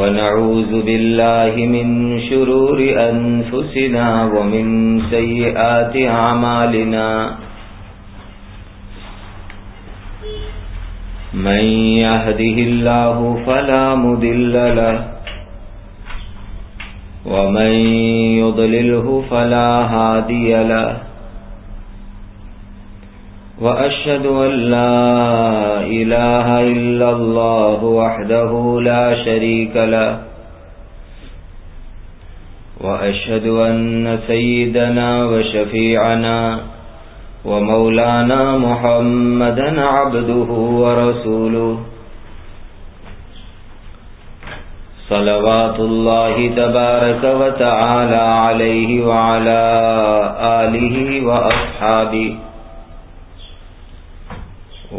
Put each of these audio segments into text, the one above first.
ونعوذ بالله من شرور أنفسنا ومن سيئات عمالنا من يهده الله فلا مدل له ومن يضلله فلا هادي له. وأشهد أن لا إله إلا الله وحده لا شريك له وأشهد أن سيدنا وشفيعنا ومولانا محمدا عبده ورسوله. صلوات الله تبارك وتعالى عليه وعلى آله وأصحابه.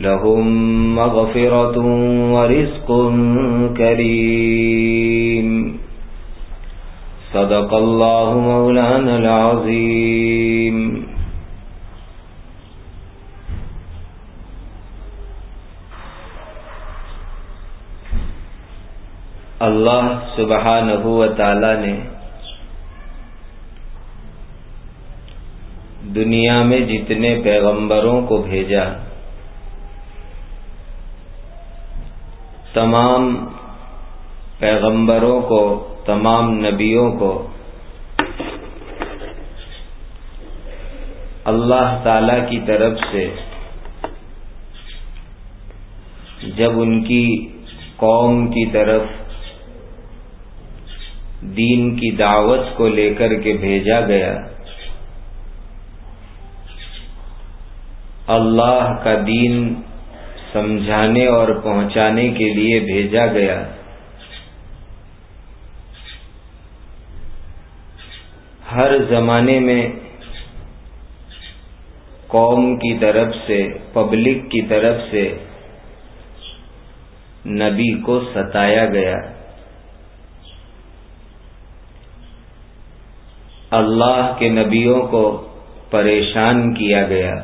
لهم مغفرة ورزق كريم. صدق الله مولانا العظيم. اللہ سبحانہ و تعالی نے دنیا میں جتنے پیغمبروں کو بھیجا تمام پیغمبروں کو، تمام نبیوں کو اللہ تعالی کی طرف سے جب ان کی قوم کی طرف دین کی دعوت کو لے کر کے بھیجا گیا، اللہ کا دین سمجھانے اور پہنچانے کے لیے بھیجا گیا۔ ہر زمانے میں قوم کی طرف سے، پبلک کی طرف سے نبی کو ستایا گیا۔ اللہ کے نبیوں کو پریشان کیا گیا۔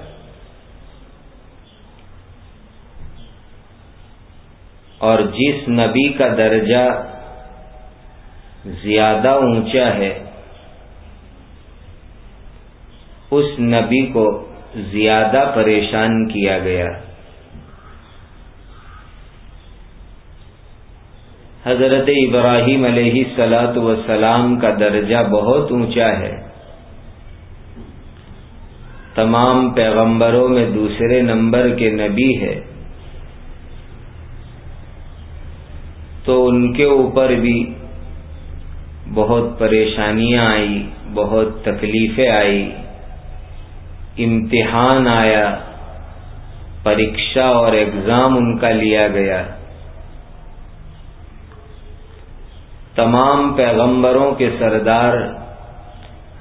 اور جس نبی کا درجہ زیادہ اونچا ہے، اس نبی کو زیادہ پریشان کیا گیا۔ حضرت ابراہیم علیہ سلاۃ وسلام کا درجہ بہت اونچا ہے۔ تمام پیغمبروں میں دوسرے نمبر کے نبی ہے۔ تو ان کے اوپر بھی بہت پریشانیاں آئی بہت تکلیفیں آئی امتحان آیا پریشا اور ایگزام ان کا لیا گیا۔ تمام پیغمبروں کے سردار،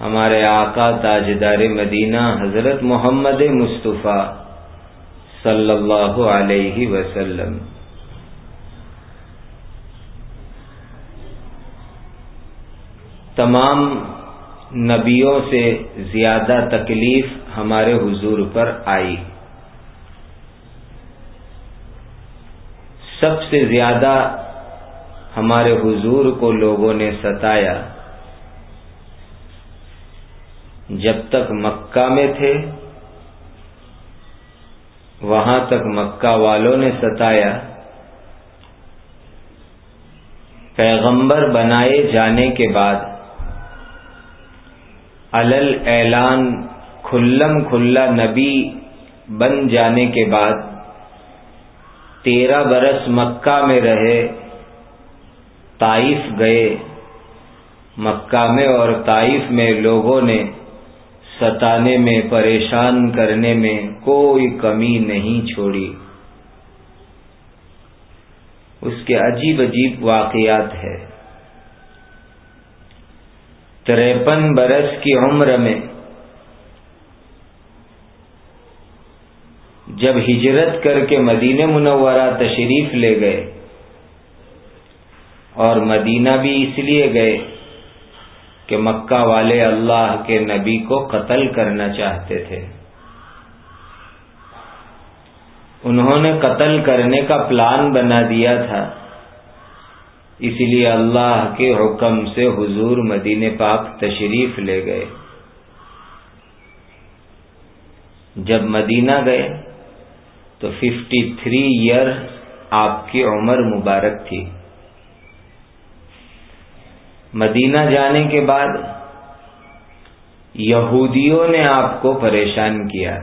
ہمارے آقا تاجدار مدینہ حضرت محمد مصطفیٰ صلی اللہ علیہ وسلم۔ تمام نبیوں سے زیادہ تکلیف ہمارے حضور پر آئی۔ سب سے زیادہ ہمارے حضور کو لوگوں نے ستایا۔ جب تک مکہ میں تھے، وہاں تک مکہ والوں نے ستایا۔ پیغمبر بنائے جانے کے بعد الل اعلان، کھلم کھلا نبی بن جانے کے بعد تیرہ برس مکہ میں رہے، طائف گئے۔ مکہ میں اور طائف میں لوگوں نے ستانے میں پریشان کرنے میں کوئی کمی نہیں چھوڑی۔ اس کے عجیب عجیب واقعات ہے تریپن برس کی عمر میں جب ہجرت کر کے مدینہ منورہ تشریف لے گئے اور مدینہ بھی اس لیے گئے کہ مکہ والے اللہ کے نبی کو قتل کرنا چاہتے تھے۔ انہوں نے قتل کرنے کا پلان بنا دیا تھا۔ اس لیے اللہ کے حکم سے حضور مدین پاک تشریف لے گئے۔ جب مدینہ گئے تو ففٹی تھری ایئر آپ کی عمر مبارک تھی۔ مدینہ جانے کے بعد یہودیوں نے آپ کو پریشان کیا۔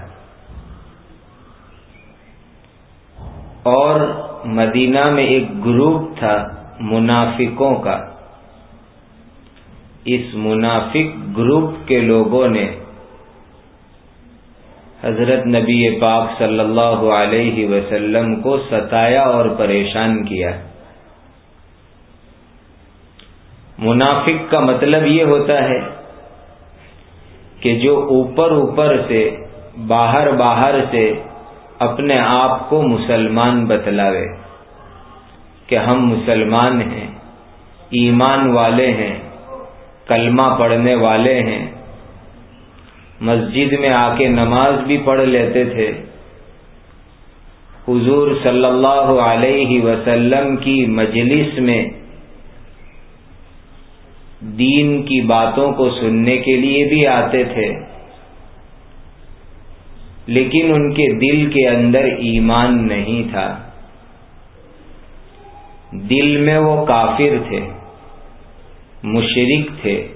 اور مدینہ میں ایک گروپ تھا۔ منافقوں کا۔ اس منافق گروپ کے لوگوں نے حضرت نبی پاک صلی اللہ علیہ وسلم کو ستایا اور پریشان کیا۔ منافق کا مطلب یہ ہوتا ہے کہ جو اوپر اوپر سے، باہر باہر سے اپنے آپ کو مسلمان بتلاوے۔ کہ ہم مسلمان ہیں، ایمان والے ہیں، کلمہ پڑھنے والے ہیں۔ مسجد میں آ کے نماز بھی پڑھ لیتے تھے۔ حضور صلی اللہ علیہ وسلم کی مجلس میں دین کی باتوں کو سننے کے لیے بھی آتے تھے۔ لیکن ان کے دل کے اندر ایمان نہیں تھا۔ دل میں وہ کافر تھے مشرق تھے،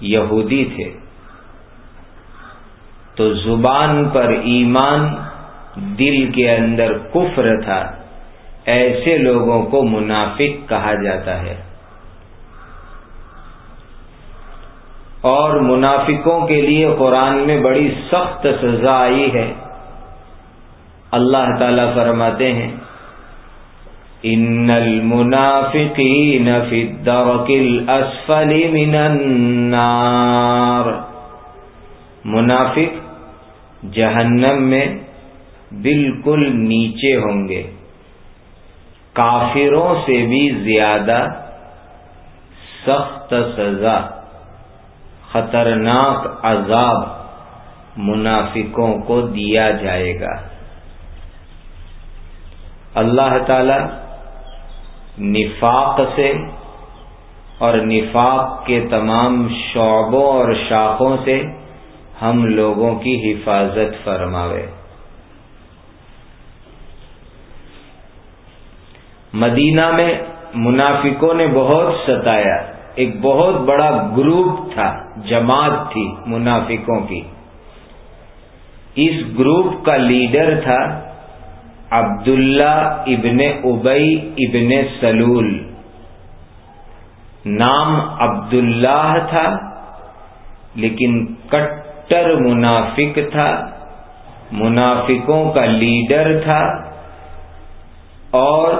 یہودی تھے۔ تو زبان پر ایمان دل کے اندر کفر تھا، ایسے لوگوں کو منافق کہا جاتا ہے۔ اور منافقوں کے لیے قرآن میں بڑی سخت سزا آئی ہے۔ اللہ تعالی فرماتے ہیں ان المنافقین فی الدرک الاسفل من النار. منافق جہنم میں بالکل نیچے ہوں گے. کافروں سے بھی زیادہ سخت سزا، خطرناک عذاب منافقوں کو دیا جائے گا۔ اللہ تعالی نفاق سے اور نفاق کے تمام شعبوں اور شاخوں سے ہم لوگوں کی حفاظت فرماوے۔ مدینہ میں منافقوں نے بہت ستایا۔ ایک بہت بڑا گروپ تھا، جماعت تھی منافقوں کی۔ اس گروپ کا لیڈر تھا عبداللہ ابن ابئی ابن سلول. نام عبداللہ تھا، لیکن کٹر منافق تھا، منافقوں کا لیڈر تھا، اور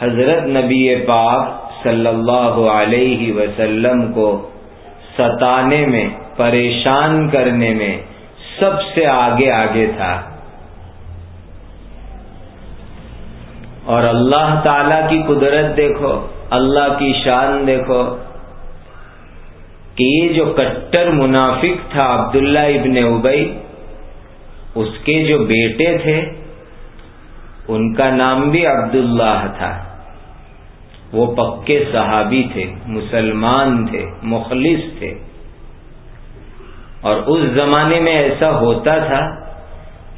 حضرت نبی پاک صلی اللہ علیہ وسلم کو ستانے میں، پریشان کرنے میں سب سے آگے آگے تھا۔ اور اللہ تعالی کی قدرت دیکھو، اللہ کی شان دیکھو کہ یہ جو کٹر منافق تھا عبداللہ ابن ابئی اس کے جو بیٹے تھے، ان کا نام بھی عبداللہ تھا۔ وہ پکے صحابی تھے، مسلمان تھے، مخلص تھے۔ اور اس زمانے میں ایسا ہوتا تھا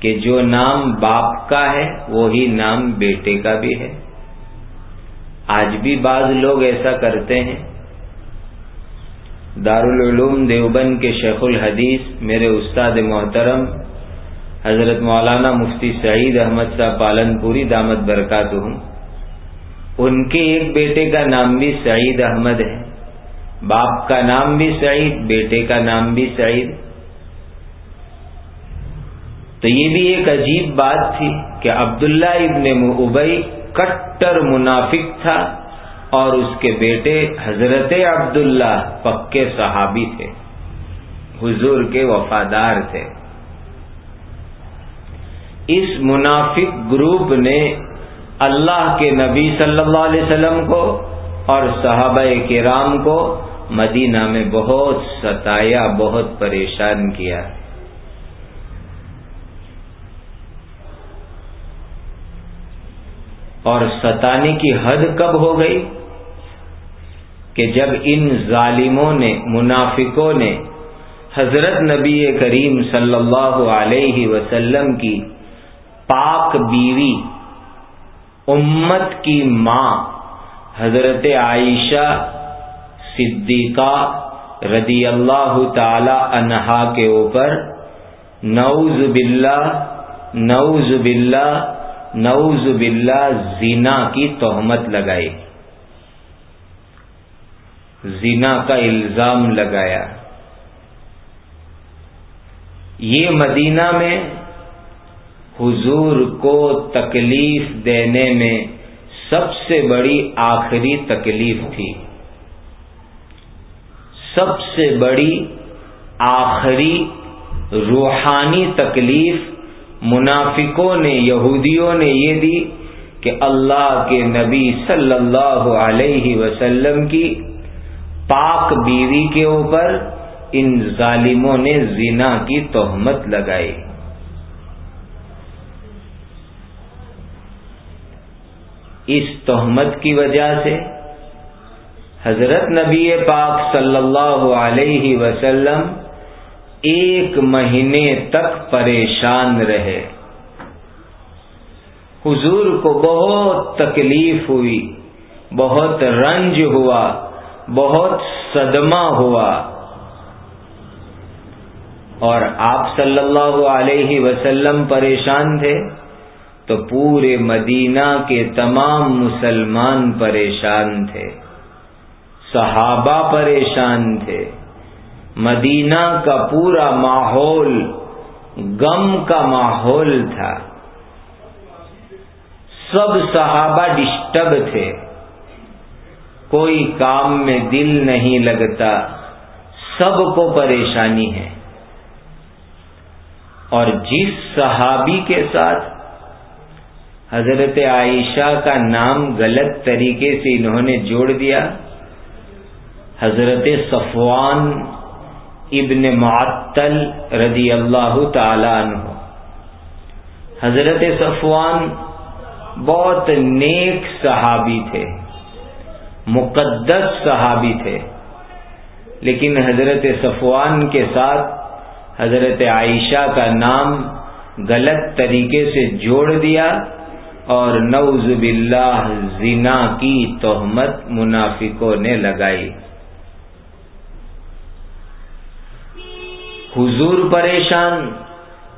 کہ جو نام باپ کا ہے، وہی نام بیٹے کا بھی ہے۔ آج بھی بعض لوگ ایسا کرتے ہیں۔ دارالعلوم دیوبند کے شیخ الحدیث، میرے استاد محترم، حضرت مولانا مفتی سعید احمد صاحب پالن پوری دامت برکات ہوں ان کے ایک بیٹے کا نام بھی سعید احمد ہے۔ باپ کا نام بھی سعید، بیٹے کا نام بھی سعید۔ تو یہ بھی ایک عجیب بات تھی کہ عبداللہ ابن ابئی کٹر منافق تھا اور اس کے بیٹے حضرت عبداللہ پکے صحابی تھے، حضور کے وفادار تھے۔ اس منافق گروپ نے اللہ کے نبی صلی اللہ علیہ وسلم کو اور صحابہ کرام کو مدینہ میں بہت ستایا، بہت پریشان کیا۔ اور ستانے کی حد کب ہو گئی؟ کہ جب ان ظالموں نے، منافقوں نے حضرت نبی کریم صلی اللہ علیہ وسلم کی پاک بیوی، امت کی ماں، حضرت عائشہ صدیقہ رضی اللہ تعالی عنہا کے اوپر، نعوذ باللہ نعوذ باللہ نعوذ باللہ زینا کی تہمت لگائی۔ زینا کا الزام لگایا۔ یہ مدینہ میں حضور کو تکلیف دینے میں سب سے بڑی آخری تکلیف تھی۔ سب سے بڑی آخری روحانی تکلیف منافقوں نے، یہودیوں نے یہ دی کہ اللہ کے نبی صلی اللہ علیہ وسلم کی پاک بیوی کے اوپر ان ظالموں نے زنا کی تہمت لگائی۔ اس تہمت کی وجہ سے حضرت نبی پاک صلی اللہ علیہ وسلم ایک مہینے تک پریشان رہے۔ حضور کو بہت تکلیف ہوئی، بہت رنج ہوا، بہت صدمہ ہوا۔ اور آپ صلی اللہ علیہ وسلم پریشان تھے تو پورے مدینہ کے تمام مسلمان پریشان تھے، صحابہ پریشان تھے۔ مدینہ کا پورا ماحول غم کا ماحول تھا۔ سب صحابہ ڈسٹرب تھے۔ کوئی کام میں دل نہیں لگتا۔ سب کو پریشانی ہے۔ اور جس صحابی کے ساتھ حضرت عائشہ کا نام غلط طریقے سے انہوں نے جوڑ دیا، حضرت صفوان ابن معطل رضی اللہ تعالی عنہ۔ حضرت صفوان بہت نیک صحابی تھے، مقدس صحابی تھے، لیکن حضرت صفوان کے ساتھ حضرت عائشہ کا نام غلط طریقے سے جوڑ دیا اور نوز باللہ، زنا کی تہمت منافقوں نے لگائی۔ حضور پریشان،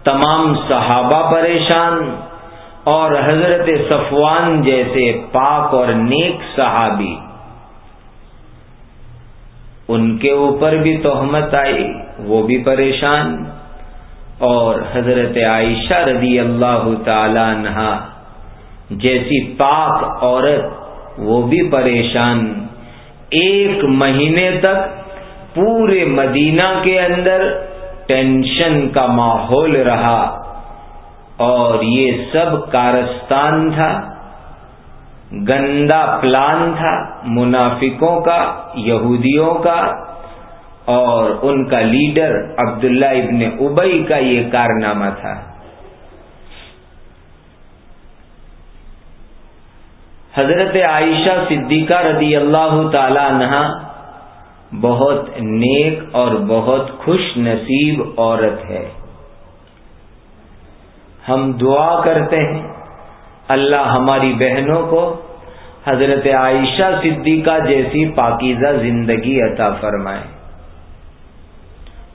تمام صحابہ پریشان اور حضرت صفوان جیسے پاک اور نیک صحابی۔ ان کے اوپر بھی تہمت آئی، وہ بھی پریشان۔ اور حضرت عائشہ رضی اللہ تعالی عنہ جیسی پاک عورت، وہ بھی پریشان۔ ایک مہینے تک پورے مدینہ کے اندر ٹینشن کا ماحول رہا اور یہ سب کارستان تھا، گندا پلان تھا منافقوں کا، یہودیوں کا، اور ان کا لیڈر عبداللہ ابن ابئی کا یہ کارنامہ تھا۔ حضرت عائشہ صدیقہ رضی اللہ تعالی عنہ بہت نیک اور بہت خوش نصیب عورت ہے۔ ہم دعا کرتے ہیں، اللہ ہماری بہنوں کو حضرت عائشہ صدیقہ جیسی پاکیزہ زندگی عطا فرمائے۔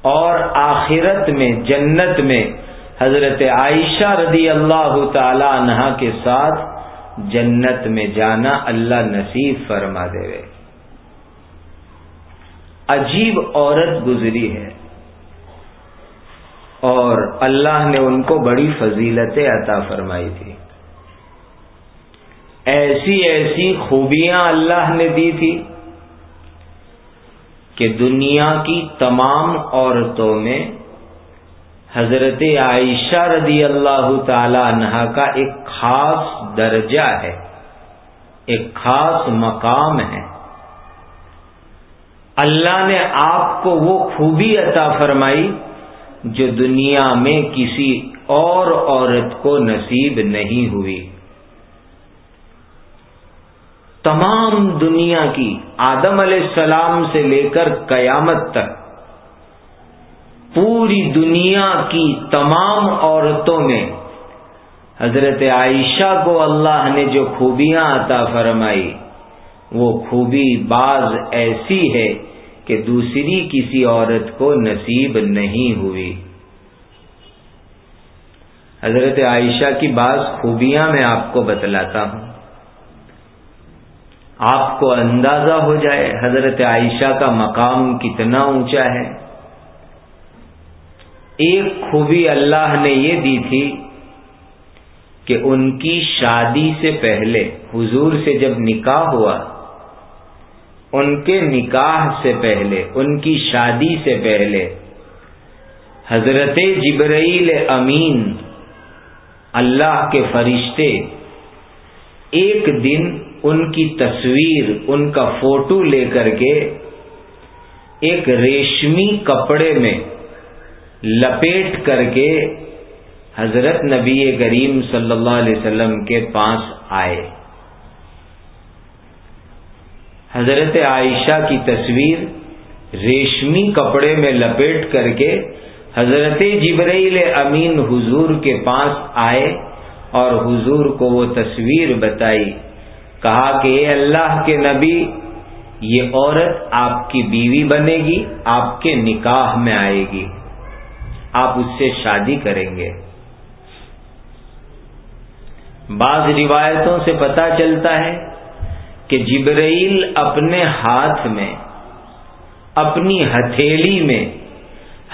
اور آخرت میں، جنت میں حضرت عائشہ رضی اللہ تعالی عنہ کے ساتھ جنت میں جانا اللہ نصیب فرما دے۔ عجیب عورت گزری ہے اور اللہ نے ان کو بڑی فضیلتیں عطا فرمائی تھی۔ ایسی ایسی خوبیاں اللہ نے دی تھی کہ دنیا کی تمام عورتوں میں حضرت عائشہ رضی اللہ تعالی عنہ کا ایک خاص درجہ ہے، ایک خاص مقام ہے۔ اللہ نے آپ کو وہ خوبی عطا فرمائی جو دنیا میں کسی اور عورت کو نصیب نہیں ہوئی۔ تمام دنیا کی آدم علیہ السلام سے لے کر قیامت تک پوری دنیا کی تمام عورتوں میں حضرت عائشہ کو اللہ نے جو خوبیاں عطا فرمائی وہ خوبی بعض ایسی ہے کہ دوسری کسی عورت کو نصیب نہیں ہوئی۔ حضرت عائشہ کی بعض خوبیاں میں آپ کو بتلاتا ہوں۔ آپ کو اندازہ ہو جائے حضرت عائشہ کا مقام کتنا اونچا ہے۔ ایک خوبی اللہ نے یہ دی تھی کہ ان کی شادی سے پہلے حضور سے جب نکاح ہوا ان کے نکاح سے پہلے، ان کی شادی سے پہلے۔ حضرت جبرائیل امین، اللہ کے فرشتے، ایک دن ان کی تصویر، ان کا فوٹو لے کر کے ایک ریشمی کپڑے میں لپیٹ کر کے حضرت نبی کریم صلی اللہ علیہ وسلم کے پاس آئے۔ حضرت عائشہ کی تصویر ریشمی کپڑے میں لپیٹ کر کے حضرت جبرائیل امین حضور کے پاس آئے اور حضور کو وہ تصویر بتائی، کہا کہ اے اللہ کے نبی، یہ عورت آپ کی بیوی بنے گی، آپ کے نکاح میں آئے گی، آپ اس سے شادی کریں گے۔ بعض روایتوں سے پتا چلتا ہے کہ جبرائیل اپنے ہاتھ میں، اپنی ہتھیلی میں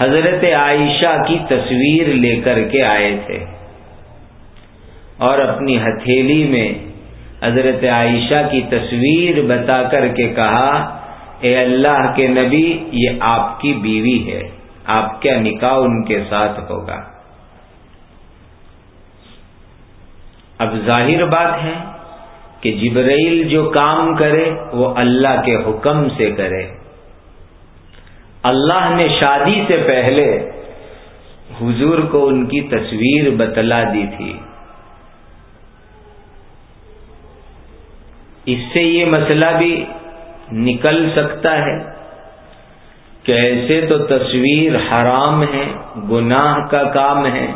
حضرت عائشہ کی تصویر لے کر کے آئے تھے اور اپنی ہتھیلی میں حضرت عائشہ کی تصویر بتا کر کے کہا، اے اللہ کے نبی، یہ آپ کی بیوی ہے، آپ کا نکاح ان کے ساتھ ہوگا؟ اب ظاہر بات ہے کہ جبرائیل جو کام کرے وہ اللہ کے حکم سے کرے۔ اللہ نے شادی سے پہلے حضور کو ان کی تصویر بتلا دی تھی۔ اس سے یہ مسئلہ بھی نکل سکتا ہے کہ ایسے تو تصویر حرام ہے گناہ کا کام ہے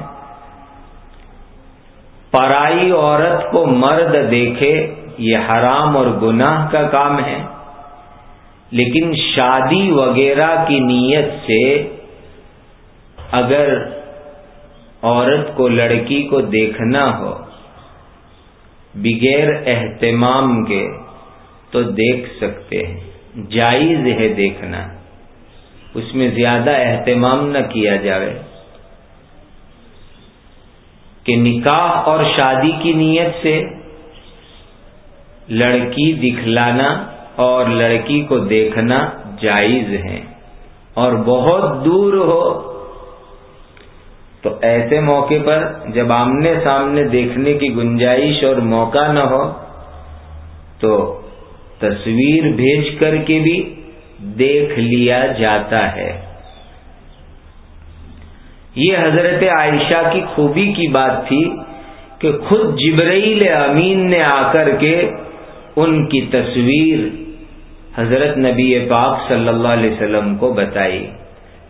پرائی عورت کو مرد دیکھے، یہ حرام اور گناہ کا کام ہے۔ لیکن شادی وغیرہ کی نیت سے اگر عورت کو لڑکی کو دیکھنا ہو بغیر اہتمام کے، تو دیکھ سکتے ہیں۔ جائز ہے دیکھنا۔ اس میں زیادہ اہتمام نہ کیا جائے کہ نکاح اور شادی کی نیت سے لڑکی دکھلانا اور لڑکی کو دیکھنا جائز ہے۔ اور بہت دور ہو تو ایسے موقع پر جب آمنے سامنے دیکھنے کی گنجائش اور موقع نہ ہو تو تصویر بھیج کر کے بھی دیکھ لیا جاتا ہے۔ یہ حضرت عائشہ کی خوبی کی بات تھی کہ خود جبرائیل امین نے آ کر کے ان کی تصویر حضرت نبی پاک صلی اللہ علیہ وسلم کو بتائی۔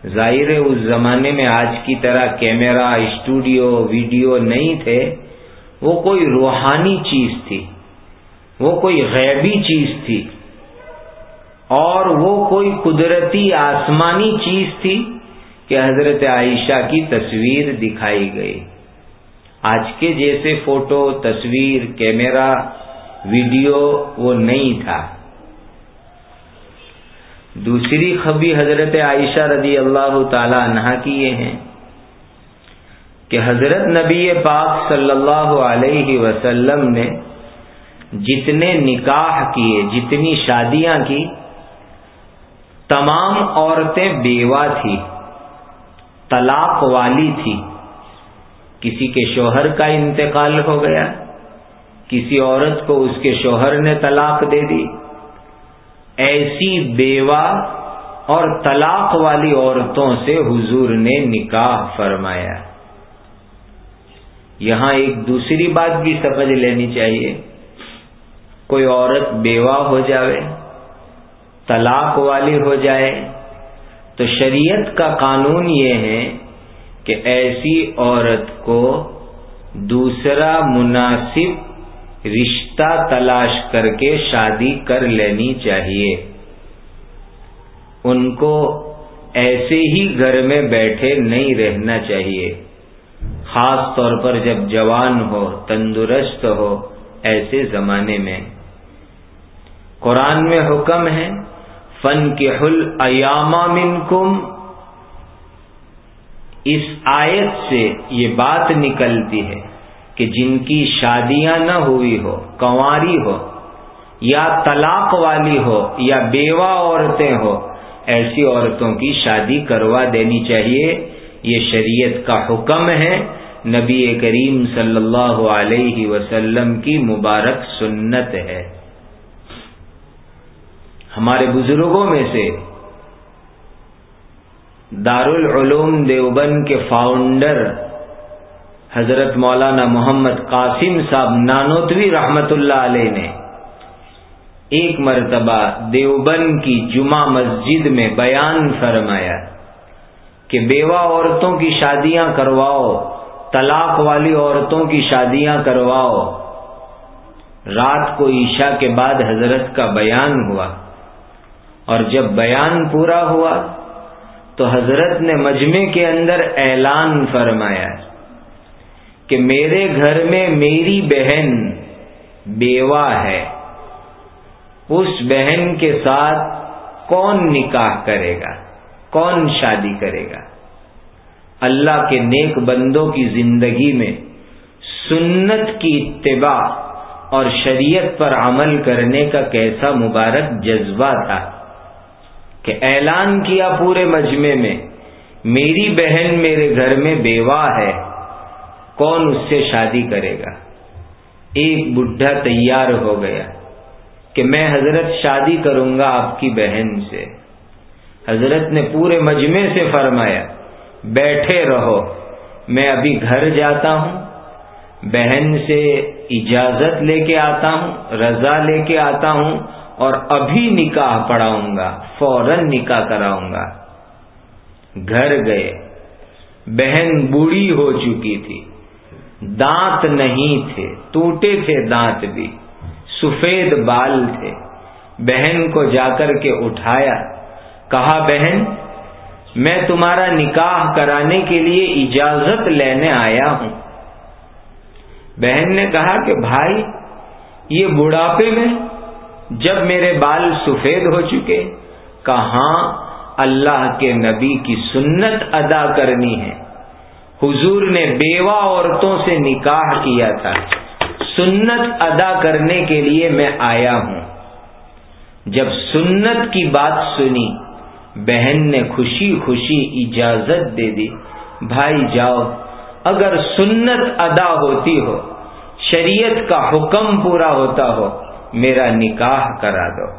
ظاہر اس زمانے میں آج کی طرح کیمرہ، اسٹوڈیو، ویڈیو نہیں تھے۔ وہ کوئی روحانی چیز تھی۔ وہ کوئی غیبی چیز تھی۔ اور وہ کوئی قدرتی آسمانی چیز تھی۔ کہ حضرت عائشہ کی تصویر دکھائی گئی۔ آج کے جیسے فوٹو، تصویر کیمرہ ویڈیو وہ نہیں تھا۔ دوسری خبی حضرت عائشہ رضی اللہ تعالی عنہ کی یہ ہیں کہ حضرت نبی پاک صلی اللہ علیہ وسلم نے جتنے نکاح کیے، جتنی شادیاں کی، تمام عورتیں بیوہ تھی طلاق والی تھی۔ کسی کے شوہر کا انتقال ہو گیا۔ کسی عورت کو اس کے شوہر نے طلاق دے دی۔ ایسی بیوہ اور طلاق والی عورتوں سے حضور نے نکاح فرمایا۔ یہاں ایک دوسری بات بھی سمجھ لینی چاہیے۔ کوئی عورت بیوہ ہو جاوے، طلاق والی ہو جائے تو شریعت کا قانون یہ ہے کہ ایسی عورت کو دوسرا مناسب رشتہ تلاش کر کے شادی کر لینی چاہیے۔ ان کو ایسے ہی گھر میں بیٹھے نہیں رہنا چاہیے۔ خاص طور پر جب جوان ہو، تندرست ہو، ایسے زمانے میں۔ قرآن میں حکم ہے فن کے حل ایاما من اس آیت سے یہ بات نکلتی ہے کہ جن کی شادیاں نہ ہوئی ہو، کنواری ہو، یا طلاق والی ہو، یا بیوہ عورتیں ہو، ایسی عورتوں کی شادی کروا دینی چاہیے۔ یہ شریعت کا حکم ہے۔ نبی کریم صلی اللہ علیہ وسلم کی مبارک سنت ہے۔ ہمارے بزرگوں میں سے دارالعلوم دیوبند کے فاؤنڈر حضرت مولانا محمد قاسم صاحب نانوتوی رحمت اللہ علیہ نے ایک مرتبہ دیوبند کی جمعہ مسجد میں بیان فرمایا کہ بیوہ عورتوں کی شادیاں کرواؤ، طلاق والی عورتوں کی شادیاں کرواؤ۔ رات کو عشاء کے بعد حضرت کا بیان ہوا۔ اور جب بیان پورا ہوا تو حضرت نے مجمع کے اندر اعلان فرمایا کہ میرے گھر میں میری بہن بیوہ ہے، اس بہن کے ساتھ کون نکاح کرے گا؟ کون شادی کرے گا؟ اللہ کے نیک بندوں کی زندگی میں سنت کی اتباع اور شریعت پر عمل کرنے کا کیسا مبارک جذبہ تھا۔ کہ اعلان کیا پورے مجمع میں، میری بہن میرے گھر میں بیوہ ہے، کون اس سے شادی کرے گا؟ ایک بڈھا تیار ہو گیا کہ میں حضرت شادی کروں گا آپ کی بہن سے۔ حضرت نے پورے مجمع سے فرمایا، بیٹھے رہو، میں ابھی گھر جاتا ہوں، بہن سے اجازت لے کے آتا ہوں، رضا لے کے آتا ہوں اور ابھی نکاح پڑھاؤں گا، فوراً نکاح کراؤں گا۔ گھر گئے، بہن بوڑھی ہو چکی تھی، دانت نہیں تھے، ٹوٹے تھے دانت بھی، سفید بال تھے۔ بہن کو جا کر کے اٹھایا، کہا، بہن، میں تمہارا نکاح کرانے کے لیے اجازت لینے آیا ہوں۔ بہن نے کہا کہ، بھائی، یہ بڑھاپے میں جب میرے بال سفید ہو چکے، کہاں اللہ کے نبی کی سنت ادا کرنی ہے؟ حضور نے بیوہ عورتوں سے نکاح کیا تھا۔ سنت ادا کرنے کے لیے میں آیا ہوں۔ جب سنت کی بات سنی، بہن نے خوشی خوشی اجازت دے دی، بھائی جاؤ، اگر سنت ادا ہوتی ہو، شریعت کا حکم پورا ہوتا ہو میرا نکاح کرا دو۔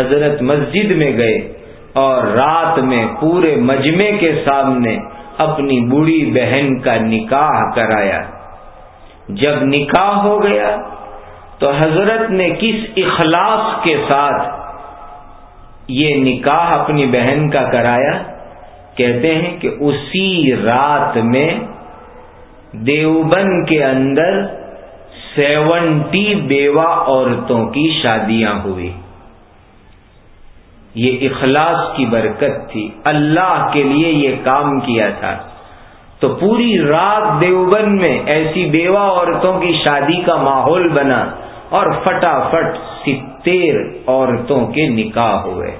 حضرت مسجد میں گئے اور رات میں پورے مجمے کے سامنے اپنی بوڑھی بہن کا نکاح کرایا۔ جب نکاح ہو گیا تو حضرت نے کس اخلاص کے ساتھ یہ نکاح اپنی بہن کا کرایا؟ کہتے ہیں کہ اسی رات میں دیوبند کے اندر سیونٹی بیوہ عورتوں کی شادیاں ہوئی۔ یہ اخلاص کی برکت تھی۔ اللہ کے لیے یہ کام کیا تھا۔ تو پوری رات دیوبند میں ایسی بیوہ عورتوں کی شادی کا ماحول بنا اور فٹافٹ ستیر عورتوں کے نکاح ہوئے۔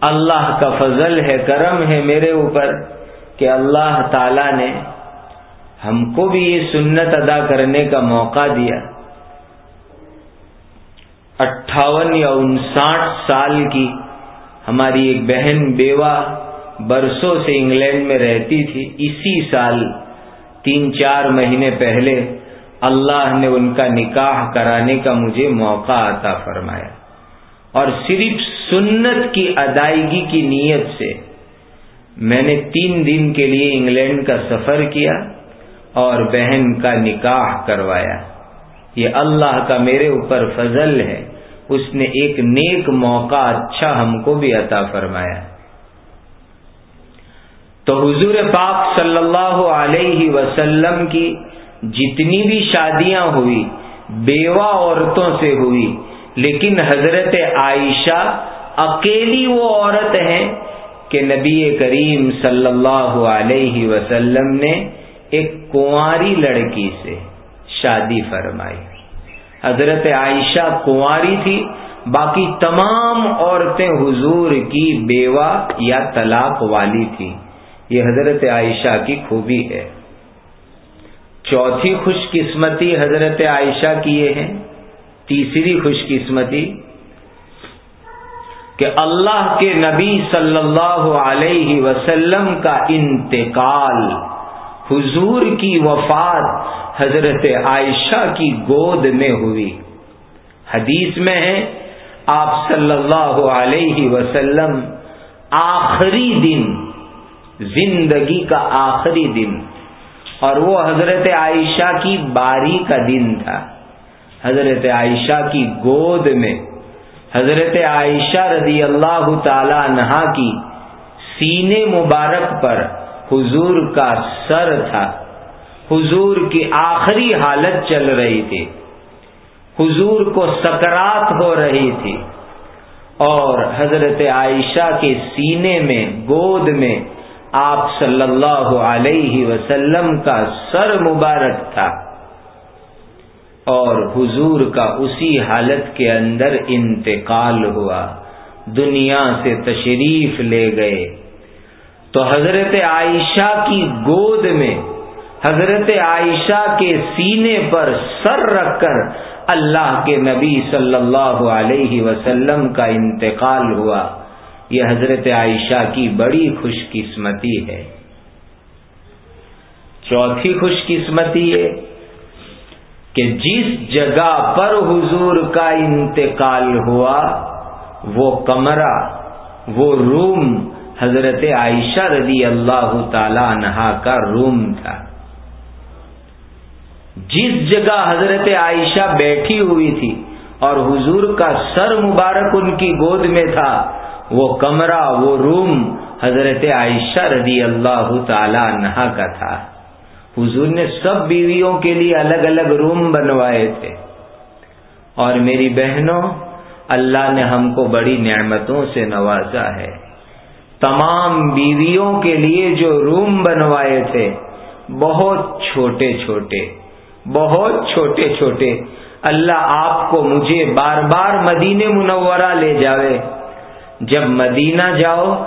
اللہ کا فضل ہے، کرم ہے میرے اوپر کہ اللہ تعالی نے ہم کو بھی یہ سنت ادا کرنے کا موقع دیا۔ اٹھاون یا انساٹھ سال کی ہماری ایک بہن بیوہ برسوں سے انگلینڈ میں رہتی تھی۔ اسی سال تین چار مہینے پہلے اللہ نے ان کا نکاح کرانے کا مجھے موقع عطا فرمایا۔ اور صرف سنت کی ادائیگی کی نیت سے میں نے تین دن کے لیے انگلینڈ کا سفر کیا۔ اور بہن کا نکاح کروایا۔ یہ اللہ کا میرے اوپر فضل ہے۔ اس نے ایک نیک موقع اچھا ہم کو بھی عطا فرمایا۔ تو حضور پاک صلی اللہ علیہ وسلم کی جتنی بھی شادیاں ہوئی، بیوہ عورتوں سے ہوئی، لیکن حضرت عائشہ اکیلی وہ عورت ہے کہ نبی کریم صلی اللہ علیہ وسلم نے ایک کنواری لڑکی سے شادی فرمائی۔ حضرت عائشہ کنواری تھی، باقی تمام عورتیں حضور کی بیوہ یا طلاق والی تھی یہ حضرت عائشہ کی خوبی ہے۔ چوتھی خوش قسمتی حضرت عائشہ کی یہ ہے۔ تیسری خوش قسمتی کہ اللہ کے نبی صلی اللہ علیہ وسلم کا انتقال حضور کی وفات حضرت عائشہ کی گود میں ہوئی۔ حدیث میں ہے، آپ صلی اللہ علیہ وسلم آخری دن، زندگی کا آخری دن، اور وہ حضرت عائشہ کی باری کا دن تھا۔ حضرت عائشہ کی گود میں، حضرت عائشہ رضی اللہ تعالی نہا کی سینے مبارک پر حضور کا سر تھا۔ حضور کی آخری حالت چل رہی تھی۔ حضور کو سکرات ہو رہی تھی۔ اور حضرت عائشہ کے سینے میں، گود میں آپ صلی اللہ علیہ وسلم کا سر مبارک تھا۔ اور حضور کا اسی حالت کے اندر انتقال ہوا۔ دنیا سے تشریف لے گئے۔ تو حضرت عائشہ کی گود میں، حضرت عائشہ کے سینے پر سر رکھ کر اللہ کے نبی صلی اللہ علیہ وسلم کا انتقال ہوا۔ یہ حضرت عائشہ کی بڑی خوش قسمتی ہے۔ چوتھی خوش قسمتی ہے کہ جس جگہ پر حضور کا انتقال ہوا، وہ کمرہ، وہ روم حضرت عائشہ رضی اللہ تعالی عنہا کا روم تھا۔ جس جگہ حضرت عائشہ بیٹھی ہوئی تھی اور حضور کا سر مبارک ان کی گود میں تھا، وہ کمرہ، وہ روم حضرت عائشہ رضی اللہ تعالی عنہا کا تھا۔ حضور نے سب بیویوں کے لیے الگ الگ روم بنوائے تھے۔ اور میری بہنوں، اللہ نے ہم کو بڑی نعمتوں سے نوازا ہے۔ تمام بیویوں کے لیے جو روم بنوائے تھے، بہت چھوٹے چھوٹے، بہت چھوٹے چھوٹے۔ اللہ آپ کو مجھے بار بار مدینے منورہ لے جاوے۔ جب مدینہ جاؤ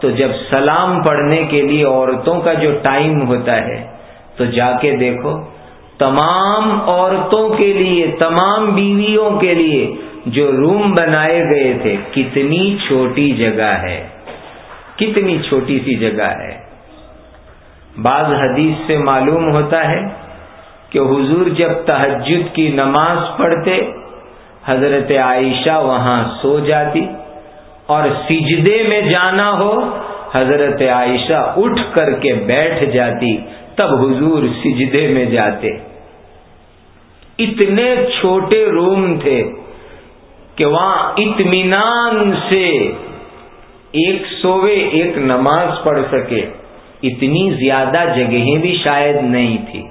تو جب سلام پڑھنے کے لیے عورتوں کا جو ٹائم ہوتا ہے، تو جا کے دیکھو۔ تمام عورتوں کے لیے، تمام بیویوں کے لیے جو روم بنائے گئے تھے، کتنی چھوٹی جگہ ہے۔ کتنی چھوٹی سی جگہ ہے۔ بعض حدیث سے معلوم ہوتا ہے کہ حضور جب تحجد کی نماز پڑھتے، حضرت عائشہ وہاں سو جاتی اور سجدے میں جانا ہو، حضرت عائشہ اٹھ کر کے بیٹھ جاتی، تب حضور سجدے میں جاتے۔ اتنے چھوٹے روم تھے کہ وہاں اطمینان سے ایک سوے ایک نماز پڑھ سکے، اتنی زیادہ جگہیں بھی شاید نہیں تھی۔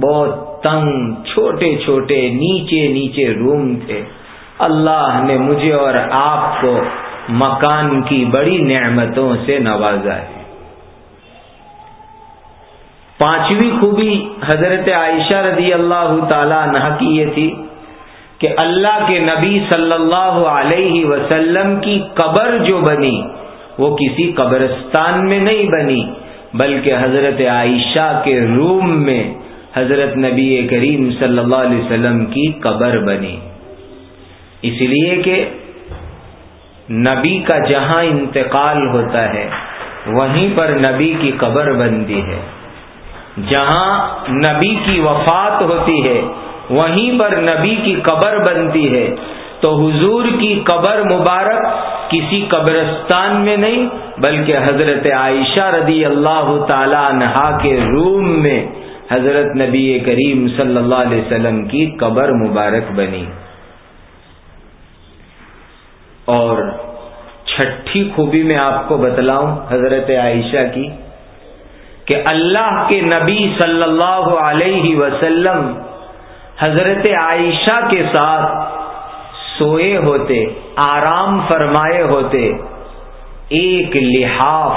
بہت تنگ، چھوٹے چھوٹے، نیچے نیچے روم تھے۔ اللہ نے مجھے اور آپ کو مکان کی بڑی نعمتوں سے نوازا ہے۔ پانچویں خوبی حضرت عائشہ رضی اللہ تعالی عنہ کی یہ تھی۔ کہ اللہ کے نبی صلی اللہ علیہ وسلم کی قبر جو بنی، وہ کسی قبرستان میں نہیں بنی، بلکہ حضرت عائشہ کے روم میں حضرت نبی کریم صلی اللہ علیہ وسلم کی قبر بنی۔ اس لیے کہ نبی کا جہاں انتقال ہوتا ہے، وہیں پر نبی کی قبر بنتی ہے۔ جہاں نبی کی وفات ہوتی ہے وہیں پر نبی کی قبر بنتی ہے۔ تو حضور کی قبر مبارک کسی قبرستان میں نہیں، بلکہ حضرت عائشہ رضی اللہ تعالی عنہا کے روم میں حضرت نبی کریم صلی اللہ علیہ وسلم کی قبر مبارک بنی۔ اور چھٹی خوبی میں آپ کو بتلاؤں حضرت عائشہ کی، کہ اللہ کے نبی صلی اللہ علیہ وسلم حضرت عائشہ کے ساتھ سوئے ہوتے، آرام فرمائے ہوتے، ایک لحاف،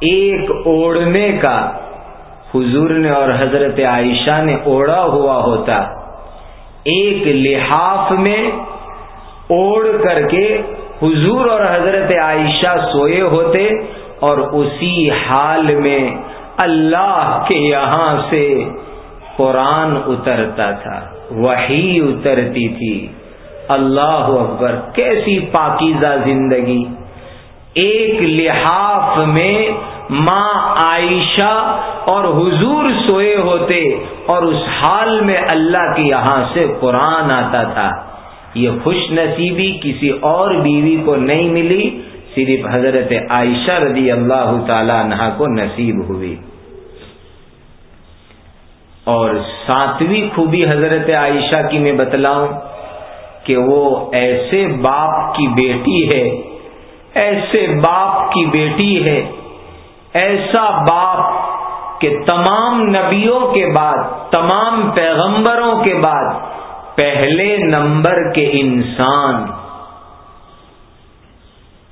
ایک اوڑھنے کا حضور نے اور حضرت عائشہ نے اوڑا ہوا ہوتا۔ ایک لحاف میں اوڑھ کر کے حضور اور حضرت عائشہ سوئے ہوتے اور اسی حال میں اللہ کے یہاں سے قرآن اترتا تھا وہی اترتی تھی۔ اللہ اکبر، کیسی پاکیزہ زندگی۔ ایک لحاف میں ماں عائشہ اور حضور سوئے ہوتے اور اس حال میں اللہ کے یہاں سے قرآن آتا تھا۔ یہ خوش نصیبی کسی اور بیوی کو نہیں ملی، صرف حضرت عائشہ رضی اللہ تعالی عنہ کو نصیب ہوئی۔ اور ساتویں خوبی حضرت عائشہ کی میں بتلاؤں کہ وہ ایسے باپ کی بیٹی ہے، ایسے باپ کی بیٹی ہے، ایسا باپ کہ تمام نبیوں کے بعد، تمام پیغمبروں کے بعد پہلے نمبر کے انسان۔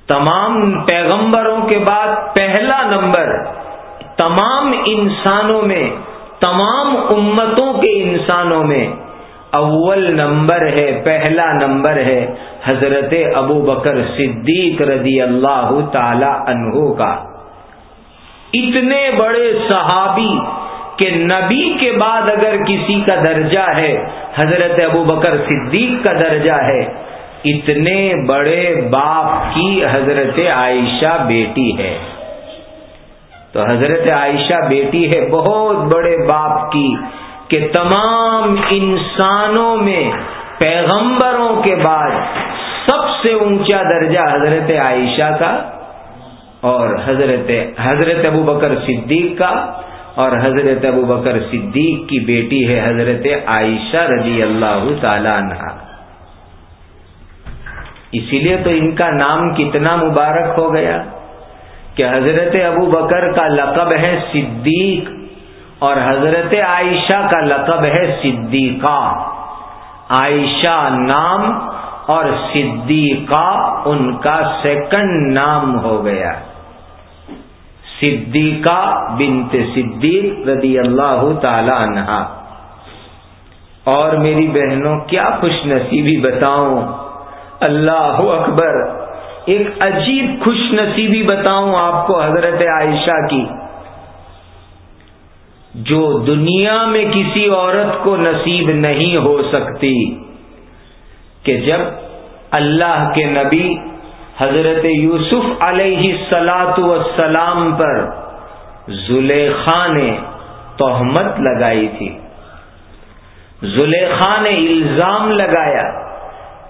تمام پیغمبروں کے بعد پہلا نمبر، تمام انسانوں میں تمام امتوں کے انسانوں میں اول نمبر ہے، پہلا نمبر ہے حضرت ابو بکر صدیق رضی اللہ تعالی عنہ کا۔ اتنے بڑے صحابی کہ نبی کے بعد اگر کسی کا درجہ ہے، حضرت ابو بکر صدیق کا درجہ ہے، اتنے بڑے باپ کی حضرت عائشہ بیٹی ہے۔ تو حضرت عائشہ بیٹی ہے بہت بڑے باپ کی کہ تمام انسانوں میں پیغمبروں کے بعد سب سے اونچا درجہ حضرت عائشہ کا اور حضرت حضرت ابو بکر صدیق کا اور حضرت ابو بکر صدیق کی بیٹی ہے حضرت عائشہ رضی اللہ تعالی عنہ۔ اسی لیے تو ان کا نام کتنا مبارک ہو گیا۔ کہ حضرت ابو بکر کا لقب ہے صدیق اور حضرت عائشہ کا لقب ہے صدیقہ۔ عائشہ نام اور صدیقہ ان کا سیکنڈ نام ہو گیا۔ صدیقہ بنت صدیق رضی اللہ تعالی عنہ اور میری بہنوں، کیا خوش نصیبی بتاؤں۔ اللہ اکبر ایک عجیب خوش نصیبی بتاؤں آپ کو حضرت عائشہ کی۔ جو دنیا میں کسی عورت کو نصیب نہیں ہو سکتی کہ جب اللہ کے نبی حضرت یوسف علیہ سلاط وسلام پر زلیخا نے توہمت لگائی تھی۔ زلیخا نے الزام لگایا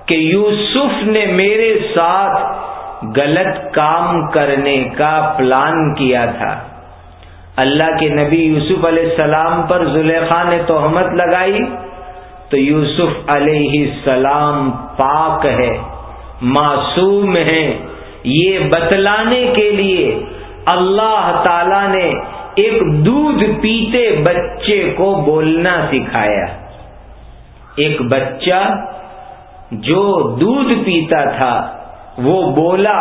کہ یوسف نے میرے ساتھ غلط کام کرنے کا پلان کیا تھا۔ اللہ کے نبی یوسف علیہ السلام پر زلیخا نے توہمت لگائی۔ تو یوسف علیہ السلام پاک ہے، معصوم ہے۔ یہ بتلانے کے لیے اللہ تعالی نے ایک دودھ پیتے بچے کو بولنا سکھایا۔ ایک بچہ جو دودھ پیتا تھا وہ بولا،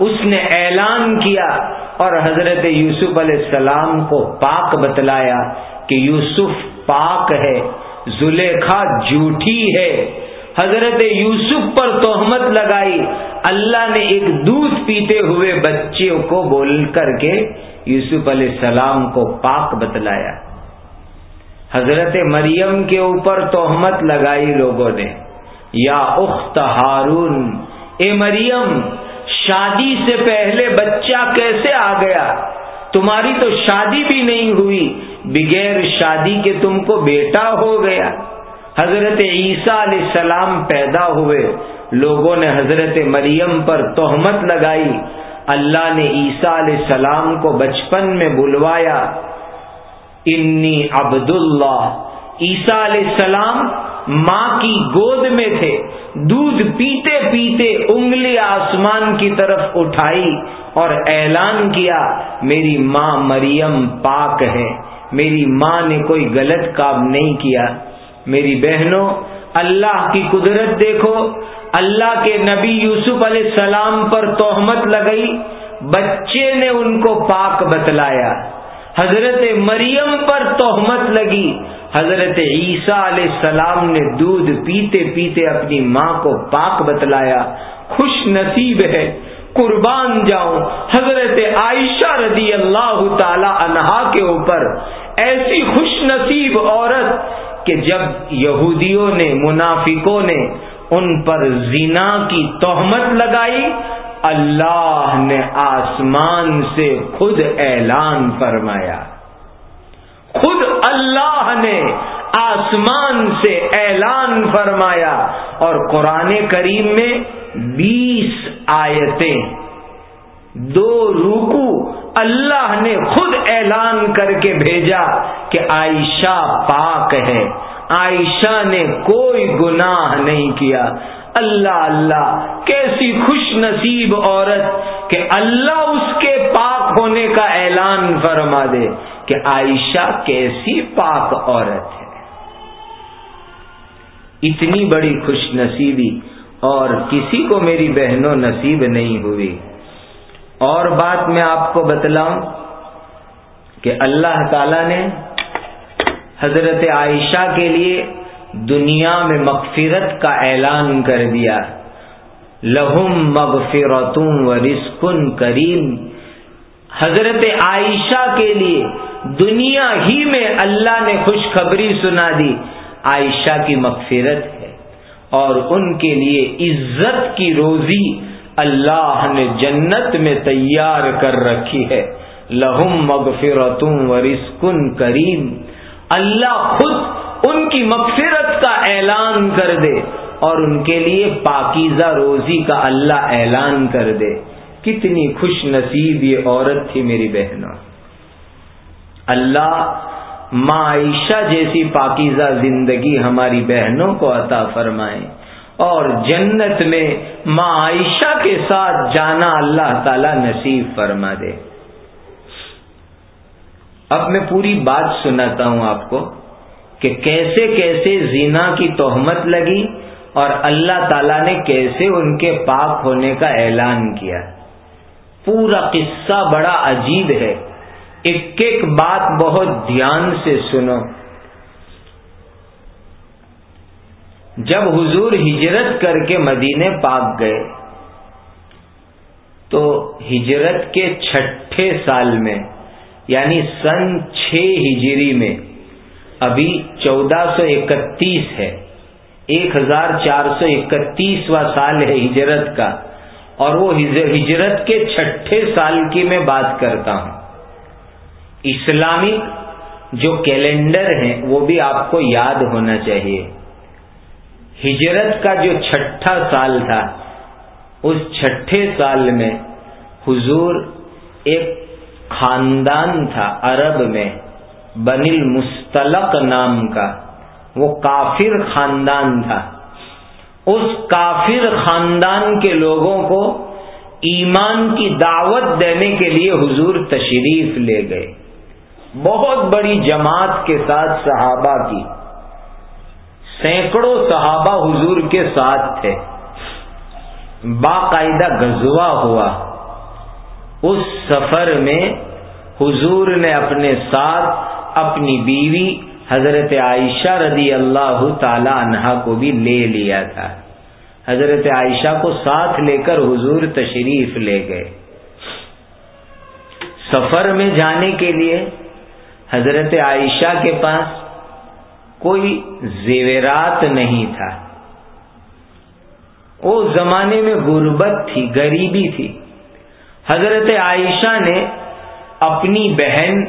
اس نے اعلان کیا اور حضرت یوسف علیہ السلام کو پاک بتلایا کہ یوسف پاک ہے، زلیخا جھوٹھی ہے۔ حضرت یوسف پر توہمت لگائی۔ اللہ نے ایک دودھ پیتے ہوئے بچے کو بول کر کے یوسف علیہ السلام کو پاک بتلایا۔ حضرت مریم کے اوپر توہمت لگائی لوگوں نے۔ یا اخت ہارون اے مریم، شادی سے پہلے بچہ کیسے آ گیا؟ تمہاری تو شادی بھی نہیں ہوئی، بغیر شادی کے تم کو بیٹا ہو گیا۔ حضرت عیسیٰ علیہ السلام پیدا ہوئے۔ لوگوں نے حضرت مریم پر تہمت لگائی۔ اللہ نے عیسیٰ علیہ السلام کو بچپن میں بلوایا۔ انی عبداللہ۔ عیسیٰ علیہ السلام ماں کی گود میں تھے۔ دودھ پیتے پیتے انگلی آسمان کی طرف اٹھائی اور اعلان کیا، میری ماں مریم پاک ہے، میری ماں نے کوئی غلط کام نہیں کیا۔ میری بہنوں، اللہ کی قدرت دیکھو، اللہ کے نبی یوسف علیہ السلام پر توہمت لگئی بچے نے ان کو پاک بتلایا۔ حضرت مریم پر توہمت لگی حضرت عیسیٰ علیہ السلام نے دودھ پیتے پیتے اپنی ماں کو پاک بتلایا، خوش نصیب ہے، قربان جاؤں۔ حضرت عائشہ رضی اللہ تعالی عنہا کے اوپر ایسی خوش نصیب عورت کہ جب یہودیوں نے، منافقوں نے ان پر زنا کی توہمت لگائی، اللہ نے آسمان سے خود اعلان فرمایا۔ خود اللہ نے آسمان سے اعلان فرمایا اور قرآن کریم میں بیس آیتیں، دو روکو اللہ نے خود اعلان کر کے بھیجا کہ عائشہ پاک ہے۔ عائشہ نے کوئی گناہ نہیں کیا۔ اللہ اللہ، کیسی خوش نصیب عورت کہ اللہ اس کے پاک ہونے کا اعلان فرما دے کہ عائشہ کیسی پاک عورت ہے۔ اتنی بڑی خوش نصیبی اور کسی کو میری بہنوں نصیب نہیں ہوئی۔ اور بات میں آپ کو بتلاؤں کہ اللہ تعالی نے حضرت عائشہ کے لیے دنیا میں مغفرت کا اعلان کر دیا۔ لہم مغفرتوں و رسکن کریم۔ حضرت عائشہ کے لیے دنیا ہی میں اللہ نے خوشخبری سنا دی۔ عائشہ کی مغفرت ہے اور ان کے لیے عزت کی روزی اللہ نے جنت میں تیار کر رکھی ہے۔ لہم مغفرتوں و رسکن کریم۔ اللہ خود ان کی مغفرت کا اعلان کر دے اور ان کے لیے پاکیزہ روزی کا اللہ اعلان کر دے۔ کتنی خوش نصیب یہ عورت تھی میری بہنوں۔ اللہ معائشہ جیسی پاکیزہ زندگی ہماری بہنوں کو عطا فرمائے اور جنت میں معائشہ کے ساتھ جانا اللہ تعالی نصیب فرما دے۔ اب میں پوری بات سناتا ہوں آپ کو کہ کیسے کیسے زینا کی توہمت لگی اور اللہ تعالی نے کیسے ان کے پاک ہونے کا اعلان کیا۔ پورا قصہ بڑا عجیب ہے۔ ایک ایک بات بہت دھیان سے سنو۔ جب حضور ہجرت کر کے مدینے پاک گئے، تو ہجرت کے چھٹے سال میں یعنی سن چھ ہجری میں، ابھی چودہ سو اکتیس ہے۔ ایک ہزار چار سو اکتیسواں سال ہے ہجرت کا۔ اور وہ ہجرت کے چھٹے سال کی میں بات کرتا ہوں۔ اسلامک جو کیلنڈر ہے وہ بھی آپ کو یاد ہونا چاہیے۔ ہجرت کا جو چھٹا سال تھا، اس چھٹے سال میں حضور ایک خاندان تھا عرب میں بن المستلق نام کا۔ وہ کافر خاندان تھا۔ اس کافر خاندان کے لوگوں کو ایمان کی دعوت دینے کے لیے حضور تشریف لے گئے۔ بہت بڑی جماعت کے ساتھ صحابہ کی۔ سینکڑوں صحابہ حضور کے ساتھ تھے۔ باقاعدہ غزوہ ہوا۔ اس سفر میں حضور نے اپنے ساتھ اپنی بیوی حضرت عائشہ رضی اللہ تعالی عنہا کو بھی لے لیا تھا۔ حضرت عائشہ کو ساتھ لے کر حضور تشریف لے گئے۔ سفر میں جانے کے لیے حضرت عائشہ کے پاس کوئی زیورات نہیں تھا۔ وہ زمانے میں غربت تھی، غریبی تھی۔ حضرت عائشہ نے اپنی بہن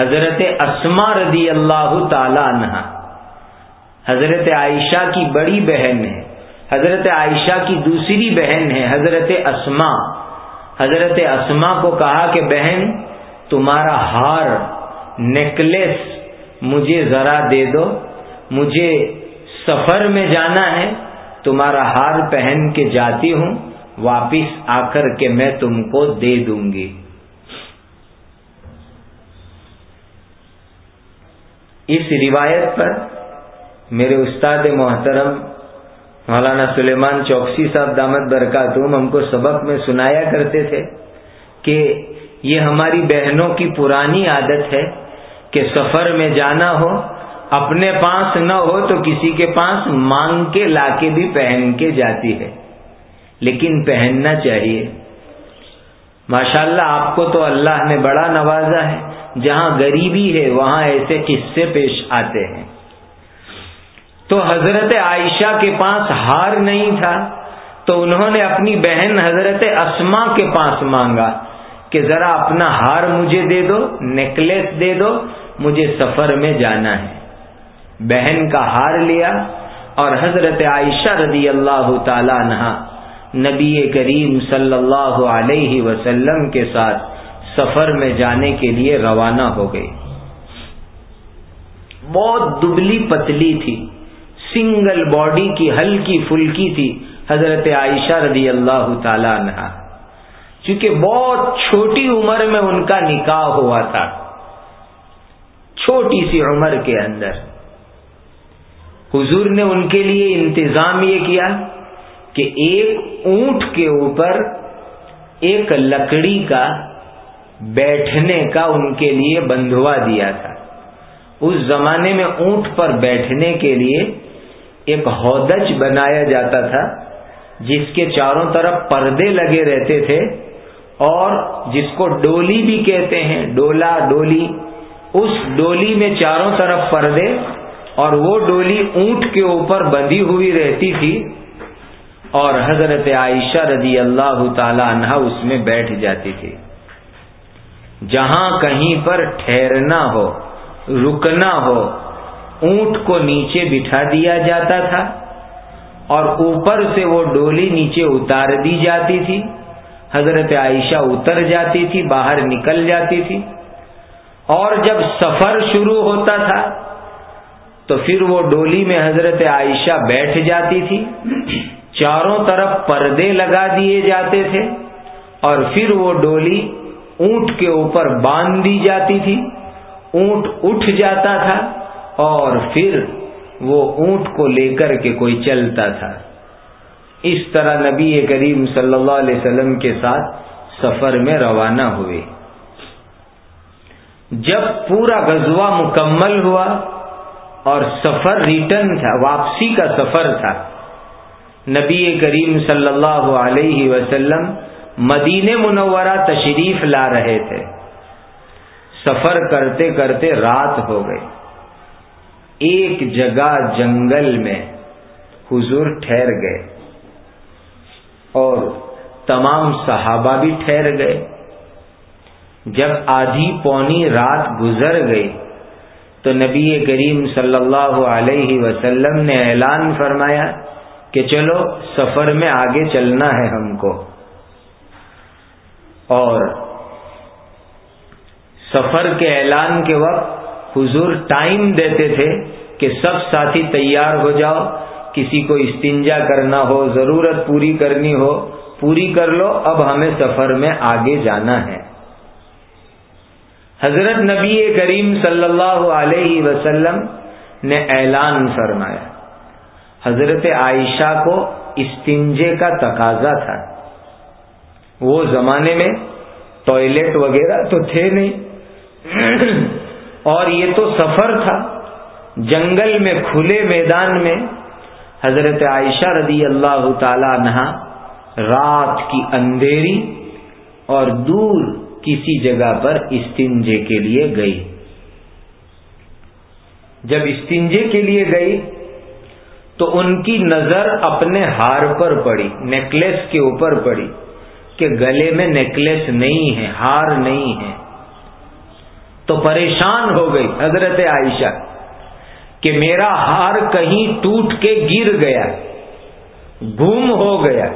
حضرت اسما رضی اللہ تعالی عنہ حضرت عائشہ کی بڑی بہن ہے۔ حضرت عائشہ کی دوسری بہن ہے، حضرت اسما حضرت اسما کو کہا کہ بہن، تمہارا ہار نیکلس مجھے ذرا دے دو۔ مجھے سفر میں جانا ہے، تمہارا ہار پہن کے جاتی ہوں، واپس آ کر کے میں تم کو دے دوں گی۔ اس روایت پر میرے استاد محترم مولانا سلیمان چوکسی صاحب دامت برکاتوم ہم کو سبق میں سنایا کرتے تھے کہ یہ ہماری بہنوں کی پرانی عادت ہے کہ سفر میں جانا ہو، اپنے پاس نہ ہو تو کسی کے پاس مانگ کے لا کے بھی پہن کے جاتی ہے، لیکن پہننا چاہیے۔ ماشاءاللہ آپ کو تو اللہ نے بڑا نوازا ہے۔ جہاں غریبی ہے، وہاں ایسے قصے پیش آتے ہیں۔ تو حضرت عائشہ کے پاس ہار نہیں تھا، تو انہوں نے اپنی بہن حضرت اسما کے پاس مانگا کہ ذرا اپنا ہار مجھے دے دو نیکلس دے دو، مجھے سفر میں جانا ہے۔ بہن کا ہار لیا اور حضرت عائشہ رضی اللہ تعالی عنہ نبی کریم صلی اللہ علیہ وسلم کے ساتھ سفر میں جانے کے لیے روانہ ہو گئے۔ بہت دبلی پتلی تھی، سنگل باڈی کی، ہلکی پھلکی تھی، حضرت عائشہ رضی اللہ تعالی عنہ۔ چونکہ بہت چھوٹی عمر میں ان کا نکاح ہوا تھا، چھوٹی سی عمر کے اندر۔ حضور نے ان کے لیے انتظام یہ کیا کہ ایک اونٹ کے اوپر ایک لکڑی کا بیٹھنے کا ان کے لیے بندھوا دیا تھا۔ اس زمانے میں اونٹ پر بیٹھنے کے لیے ایک ہودج بنایا جاتا تھا، جس کے چاروں طرف پردے لگے رہتے تھے اور جس کو ڈولی بھی کہتے ہیں، ڈولا، ڈولی۔ اس ڈولی میں چاروں طرف پردے اور وہ ڈولی اونٹ کے اوپر بندھی ہوئی رہتی تھی۔ اور حضرت عائشہ رضی اللہ تعالی عنہ اس میں بیٹھ جاتی تھی۔ جہاں کہیں پر ٹھہرنا ہو، رکنا ہو، اونٹ کو نیچے بٹھا دیا جاتا تھا اور اوپر سے وہ ڈولی نیچے اتار دی جاتی تھی۔ حضرت عائشہ اتر جاتی تھی، باہر نکل جاتی تھی۔ اور جب سفر شروع ہوتا تھا، تو پھر وہ ڈولی میں حضرت عائشہ بیٹھ جاتی تھی۔ چاروں طرف پردے لگا دیے جاتے تھے اور پھر وہ ڈولی اونٹ کے اوپر باندھ دی جاتی تھی، اونٹ اٹھ جاتا تھا اور پھر وہ اونٹ کو لے کر کے کوئی چلتا تھا۔ اس طرح نبی کریم صلی اللہ علیہ وسلم کے ساتھ سفر میں روانہ ہوئے۔ جب پورا غزوہ مکمل ہوا اور سفر ریٹرن تھا، واپسی کا سفر تھا، نبی کریم صلی اللہ علیہ وسلم مدینے منورہ تشریف لا رہے تھے۔ سفر کرتے کرتے رات ہو گئی۔ ایک جگہ جنگل میں حضور ٹھہر گئے اور تمام صحابہ بھی ٹھہر گئے۔ جب آدھی پونی رات گزر گئی تو نبی کریم صلی اللہ علیہ وسلم نے اعلان فرمایا کہ چلو سفر میں آگے چلنا ہے ہم کو۔ اور سفر کے اعلان کے وقت حضور ٹائم دیتے تھے کہ سب ساتھی تیار ہو جاؤ، کسی کو استنجا کرنا ہو، ضرورت پوری کرنی ہو، پوری کر لو، اب ہمیں سفر میں آگے جانا ہے۔ حضرت نبی کریم صلی اللہ علیہ وسلم نے اعلان فرمایا، حضرت عائشہ کو استنجے کا تقاضا تھا۔ وہ زمانے میں ٹوائلٹ وغیرہ تو تھے نہیں۔ اور یہ تو سفر تھا۔ جنگل میں، کھلے میدان میں حضرت عائشہ رضی اللہ تعالی عنہ رات کی اندھیری اور دور کسی جگہ پر استنجے کے لیے گئی۔ جب استنجے کے لیے گئی تو ان کی نظر اپنے ہار پر پڑی نیکلس کے اوپر پڑی۔ کہ گلے میں نیکلس نہیں ہے، ہار نہیں ہے۔ تو پریشان ہو گئی حضرت عائشہ کہ میرا ہار کہیں ٹوٹ کے گر گیا، گم ہو گیا۔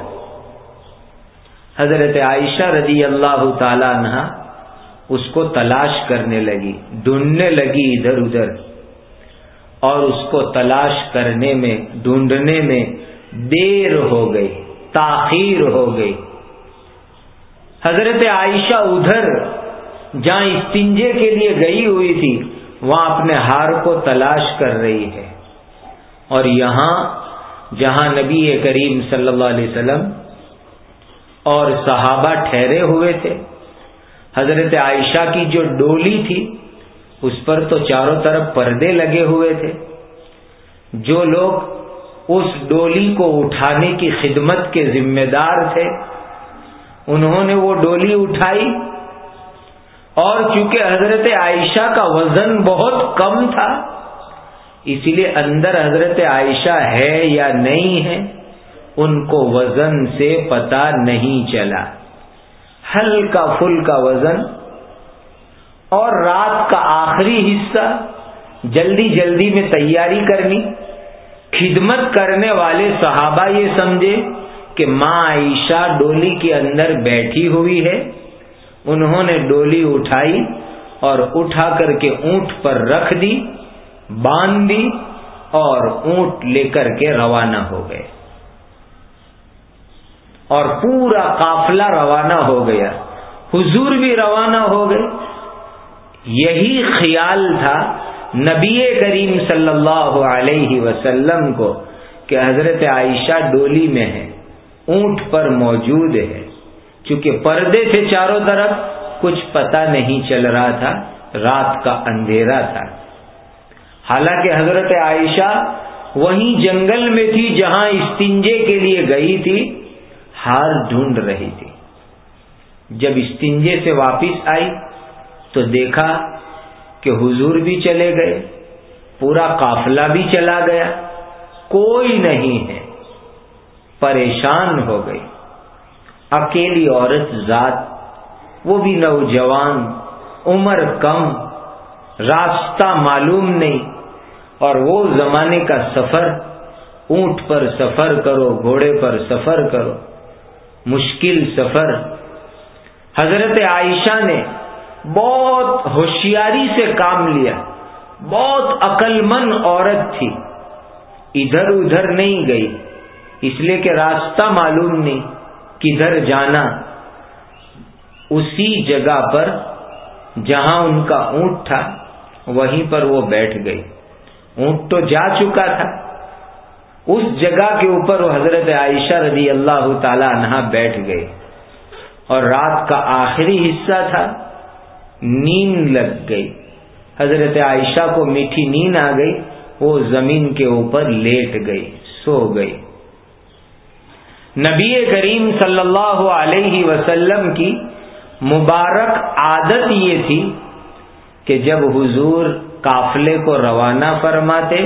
حضرت عائشہ رضی اللہ تعالی عنہ اس کو تلاش کرنے لگی، ڈھونڈنے لگی ادھر ادھر۔ اور اس کو تلاش کرنے میں، ڈھونڈنے میں دیر ہو گئی، تاخیر ہو گئی۔ حضرت عائشہ ادھر جہاں استنجے کے لیے گئی ہوئی تھی، وہاں اپنے ہار کو تلاش کر رہی ہے۔ اور یہاں جہاں نبی کریم صلی اللہ علیہ وسلم اور صحابہ ٹھہرے ہوئے تھے، حضرت عائشہ کی جو ڈولی تھی، اس پر تو چاروں طرف پردے لگے ہوئے تھے۔ جو لوگ اس ڈولی کو اٹھانے کی خدمت کے ذمہ دار تھے انہوں نے وہ ڈولی اٹھائی اور چونکہ حضرت عائشہ کا وزن بہت کم تھا، اسی لیے اندر حضرت عائشہ ہے یا نہیں ہے، ان کو وزن سے پتا نہیں چلا۔ ہلکا فل کا وزن۔ اور رات کا آخری حصہ، جلدی جلدی میں تیاری کرنی، خدمت کرنے والے صحابہ یہ سمجھے کہ ماں عائشہ ڈولی کے اندر بیٹھی ہوئی ہے۔ انہوں نے ڈولی اٹھائی اور اٹھا کر کے اونٹ پر رکھ دی، باندھ دی اور اونٹ لے کر کے روانہ ہو گئے۔ اور پورا قافلہ روانہ ہو گیا۔ حضور بھی روانہ ہو گئے۔ یہی خیال تھا نبی کریم صلی اللہ علیہ وسلم کو کہ حضرت عائشہ ڈولی میں ہے۔ اونٹ پر موجود ہے۔ چونکہ پردے سے چاروں طرف، کچھ پتا نہیں چل رہا تھا، رات کا اندھیرا تھا۔ حالانکہ حضرت عائشہ وہیں جنگل میں تھی جہاں استنجے کے لیے گئی تھی، ہار ڈھونڈ رہی تھی۔ جب استنجے سے واپس آئی تو دیکھا کہ حضور بھی چلے گئے، پورا قافلہ بھی چلا گیا۔ کوئی نہیں ہے۔ پریشان ہو گئی۔ اکیلی عورت ذات، وہ بھی نوجوان، عمر کم، راستہ معلوم نہیں، اور وہ زمانے کا سفر، اونٹ پر سفر کرو، گھوڑے پر سفر کرو، مشکل سفر۔ حضرت عائشہ نے بہت ہوشیاری سے کام لیا، بہت عقل مند عورت تھی، ادھر ادھر نہیں گئی۔ اس لیے کہ راستہ معلوم نہیں کدھر جانا اسی جگہ پر جہاں ان کا اونٹ تھا، وہیں پر وہ بیٹھ گئی۔ اونٹ تو جا چکا تھا۔ اس جگہ کے اوپر وہ حضرت عائشہ رضی اللہ تعالی عنہ بیٹھ گئے۔ اور رات کا آخری حصہ تھا، نیند لگ گئی۔ حضرت عائشہ کو میٹھی نیند آ گئی، وہ زمین کے اوپر لیٹ گئی، سو گئی۔ نبی کریم صلی اللہ علیہ وسلم کی مبارک عادت یہ تھی کہ جب حضور قافلے کو روانہ فرماتے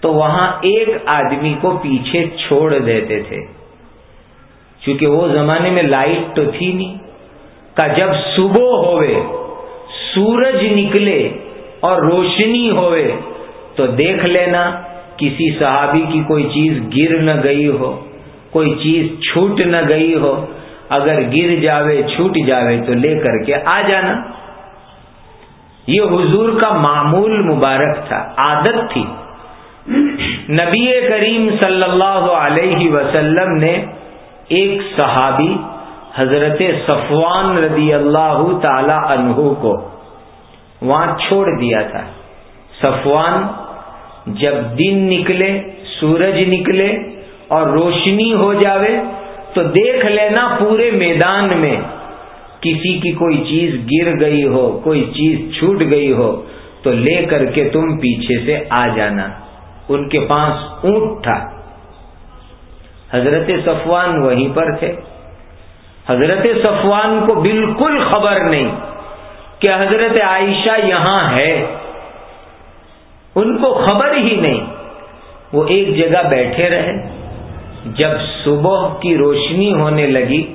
تو وہاں ایک آدمی کو پیچھے چھوڑ دیتے تھے۔ چونکہ وہ زمانے میں لائٹ تو تھی نہیں۔ کا جب صبح ہوئے، سورج نکلے اور روشنی ہوئے، تو دیکھ لینا کسی صحابی کی کوئی چیز گر نہ گئی ہو۔ کوئی چیز چھوٹ نہ گئی ہو، اگر گر جاوے، چھوٹ جاوے تو لے کر کے آ جانا۔ یہ حضور کا معمول مبارک تھا، عادت تھی۔ نبی کریم صلی اللہ علیہ وسلم نے ایک صحابی، حضرت صفوان رضی اللہ تعالی عنہ کو وہاں چھوڑ دیا تھا۔ صفوان جب دن نکلے، سورج نکلے اور روشنی ہو جاوے تو دیکھ لینا پورے میدان میں کسی کی کوئی چیز گر گئی ہو، کوئی چیز چھوٹ گئی ہو، تو لے کر کے تم پیچھے سے آ جانا۔ ان کے پاس اونٹ تھا۔ حضرت صفوان وہیں پر تھے۔ حضرت صفوان کو بالکل خبر نہیں کہ حضرت عائشہ یہاں ہے۔ ان کو خبر ہی نہیں۔ وہ ایک جگہ بیٹھے رہے۔ جب صبح کی روشنی ہونے لگی،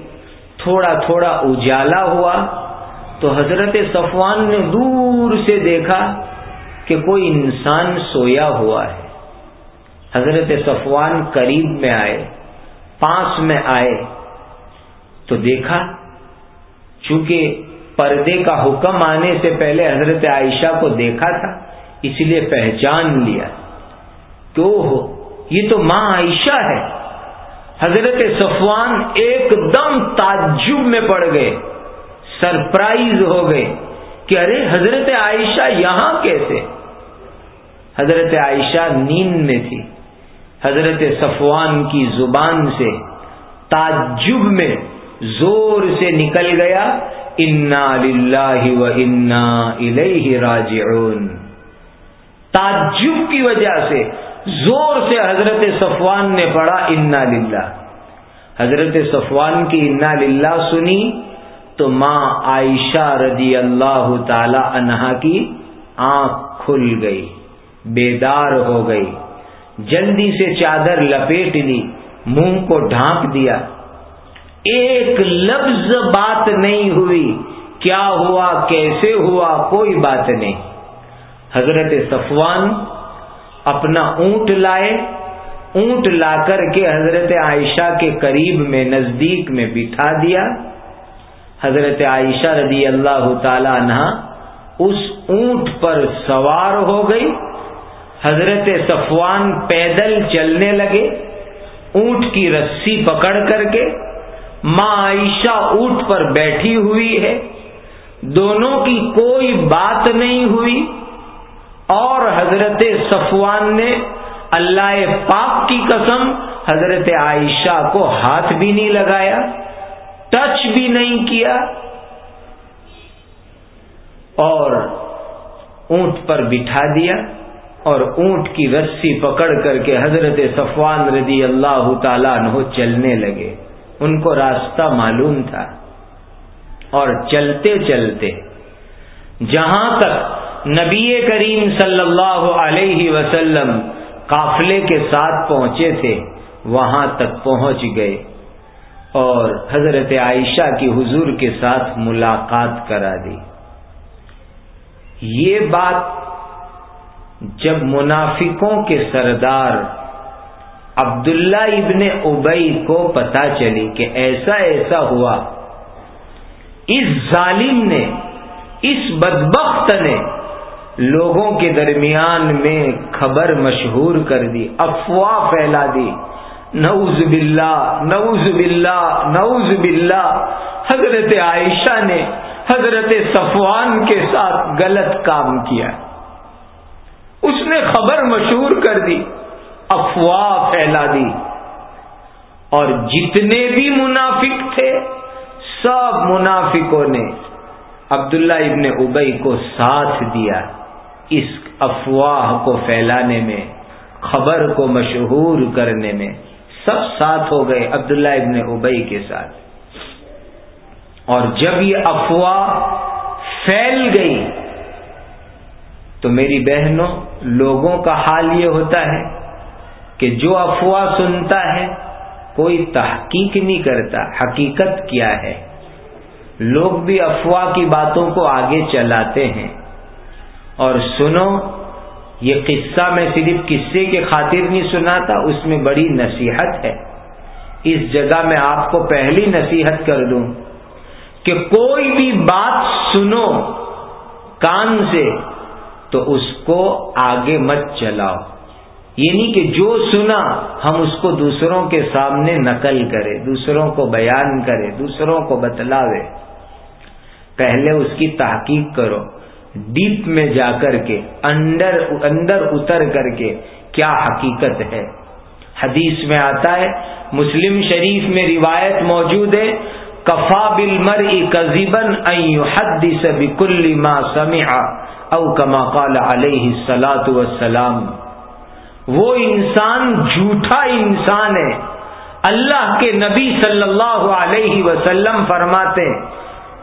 تھوڑا تھوڑا اجالا ہوا، تو حضرت صفوان نے دور سے دیکھا کہ کوئی انسان سویا ہوا ہے۔ حضرت صفوان قریب میں آئے، پاس میں آئے، تو دیکھا، چونکہ پردے کا حکم آنے سے پہلے حضرت عائشہ کو دیکھا تھا، اس لیے پہچان لیا۔ تو یہ تو ماں عائشہ ہے۔ حضرت صفوان ایک دم تعجب میں پڑ گئے، سرپرائز ہو گئے کہ ارے حضرت عائشہ یہاں کیسے؟ حضرت عائشہ نیند میں تھی۔ حضرت صفوان کی زبان سے تعجب میں زور سے نکل گیا، انا للہ و انا الیہ راجعون تعجب کی وجہ سے زور سے حضرت صفوان نے پڑھا، انا للہ. حضرت صفوان کی انا للہ سنی تو ماں عائشہ رضی اللہ تعالی عنہا کی آنکھ کھل گئی، بیدار ہو گئی۔ جلدی سے چادر لپیٹ لی، منہ کو ڈھانپ دیا۔ ایک لفظ بات نہیں ہوئی، کیا ہوا؟ کیسے ہوا؟ کوئی بات نہیں۔ حضرت صفوان اپنا اونٹ لائے، اونٹ لا کر کے حضرت عائشہ کے قریب میں نزدیک میں بٹھا دیا۔ حضرت عائشہ رضی اللہ تعالی عنہ اس اونٹ پر سوار ہو گئی۔ حضرت صفوان پیدل چلنے لگے، اونٹ کی رسی پکڑ کر کے ماں عائشہ اونٹ پر بیٹھی ہوئی ہے۔ دونوں کی کوئی بات نہیں ہوئی۔ اور حضرت صفوان نے اللہ پاک کی قسم حضرت عائشہ کو ہاتھ بھی نہیں لگایا، ٹچ بھی نہیں کیا اور اونٹ پر بٹھا دیا اور اونٹ کی رسی پکڑ کر کے حضرت صفوان رضی اللہ تعالیٰ عنہ چلنے لگے۔ ان کو راستہ معلوم تھا اور چلتے چلتے جہاں تک نبی کریم صلی اللہ علیہ وسلم قافلے کے ساتھ پہنچے تھے، وہاں تک پہنچ گئے اور حضرت عائشہ کی حضور کے ساتھ ملاقات کرا دی۔ یہ بات جب منافقوں کے سردار عبداللہ ابن ابئی کو پتا چلی کہ ایسا ایسا ہوا، اس ظالم نے، اس بدبخت نے لوگوں کے درمیان میں خبر مشہور کر دی، افواہ پھیلا دی۔ نعوذ باللہ نعوذ باللہ نعوذ باللہ۔ حضرت عائشہ نے حضرت صفوان کے ساتھ غلط کام کیا۔ اس نے خبر مشہور کر دی، افواہ پھیلا دی۔ اور جتنے بھی منافق تھے، سب منافقوں نے عبداللہ ابن ابئی کو ساتھ دیا۔ اس افواہ کو پھیلانے میں، خبر کو مشہور کرنے میں۔ سب ساتھ ہو گئے عبداللہ ابن ابئی کے ساتھ۔ اور جب یہ افواہ پھیل گئی، تو میری بہنوں، لوگوں کا حال یہ ہوتا ہے کہ جو افواہ سنتا ہے، کوئی تحقیق نہیں کرتا، حقیقت کیا ہے۔ لوگ بھی افواہ کی باتوں کو آگے چلاتے ہیں۔ اور سنو، یہ قصہ میں صرف قصے کے خاطر نہیں سناتا، اس میں بڑی نصیحت ہے۔ اس جگہ میں آپ کو پہلی نصیحت کر دوں کہ کوئی بھی بات سنو کان سے، تو اس کو آگے مت چلاؤ۔ یعنی کہ جو سنا، ہم اس کو دوسروں کے سامنے نقل کرے، دوسروں کو بیان کرے، دوسروں کو بتلاوے۔ پہلے اس کی تحقیق کرو۔ ڈیپ میں جا کر کے، اندر اندر اتر کر کے کیا حقیقت ہے؟ حدیث میں آتا ہے، مسلم شریف میں روایت موجود ہے، کفا بل مر کزیبن ما سمع او کما قال علیہ سلاۃ وسلام وہ انسان، جھوٹا انسان ہے۔ اللہ کے نبی صلی اللہ علیہ وسلم فرماتے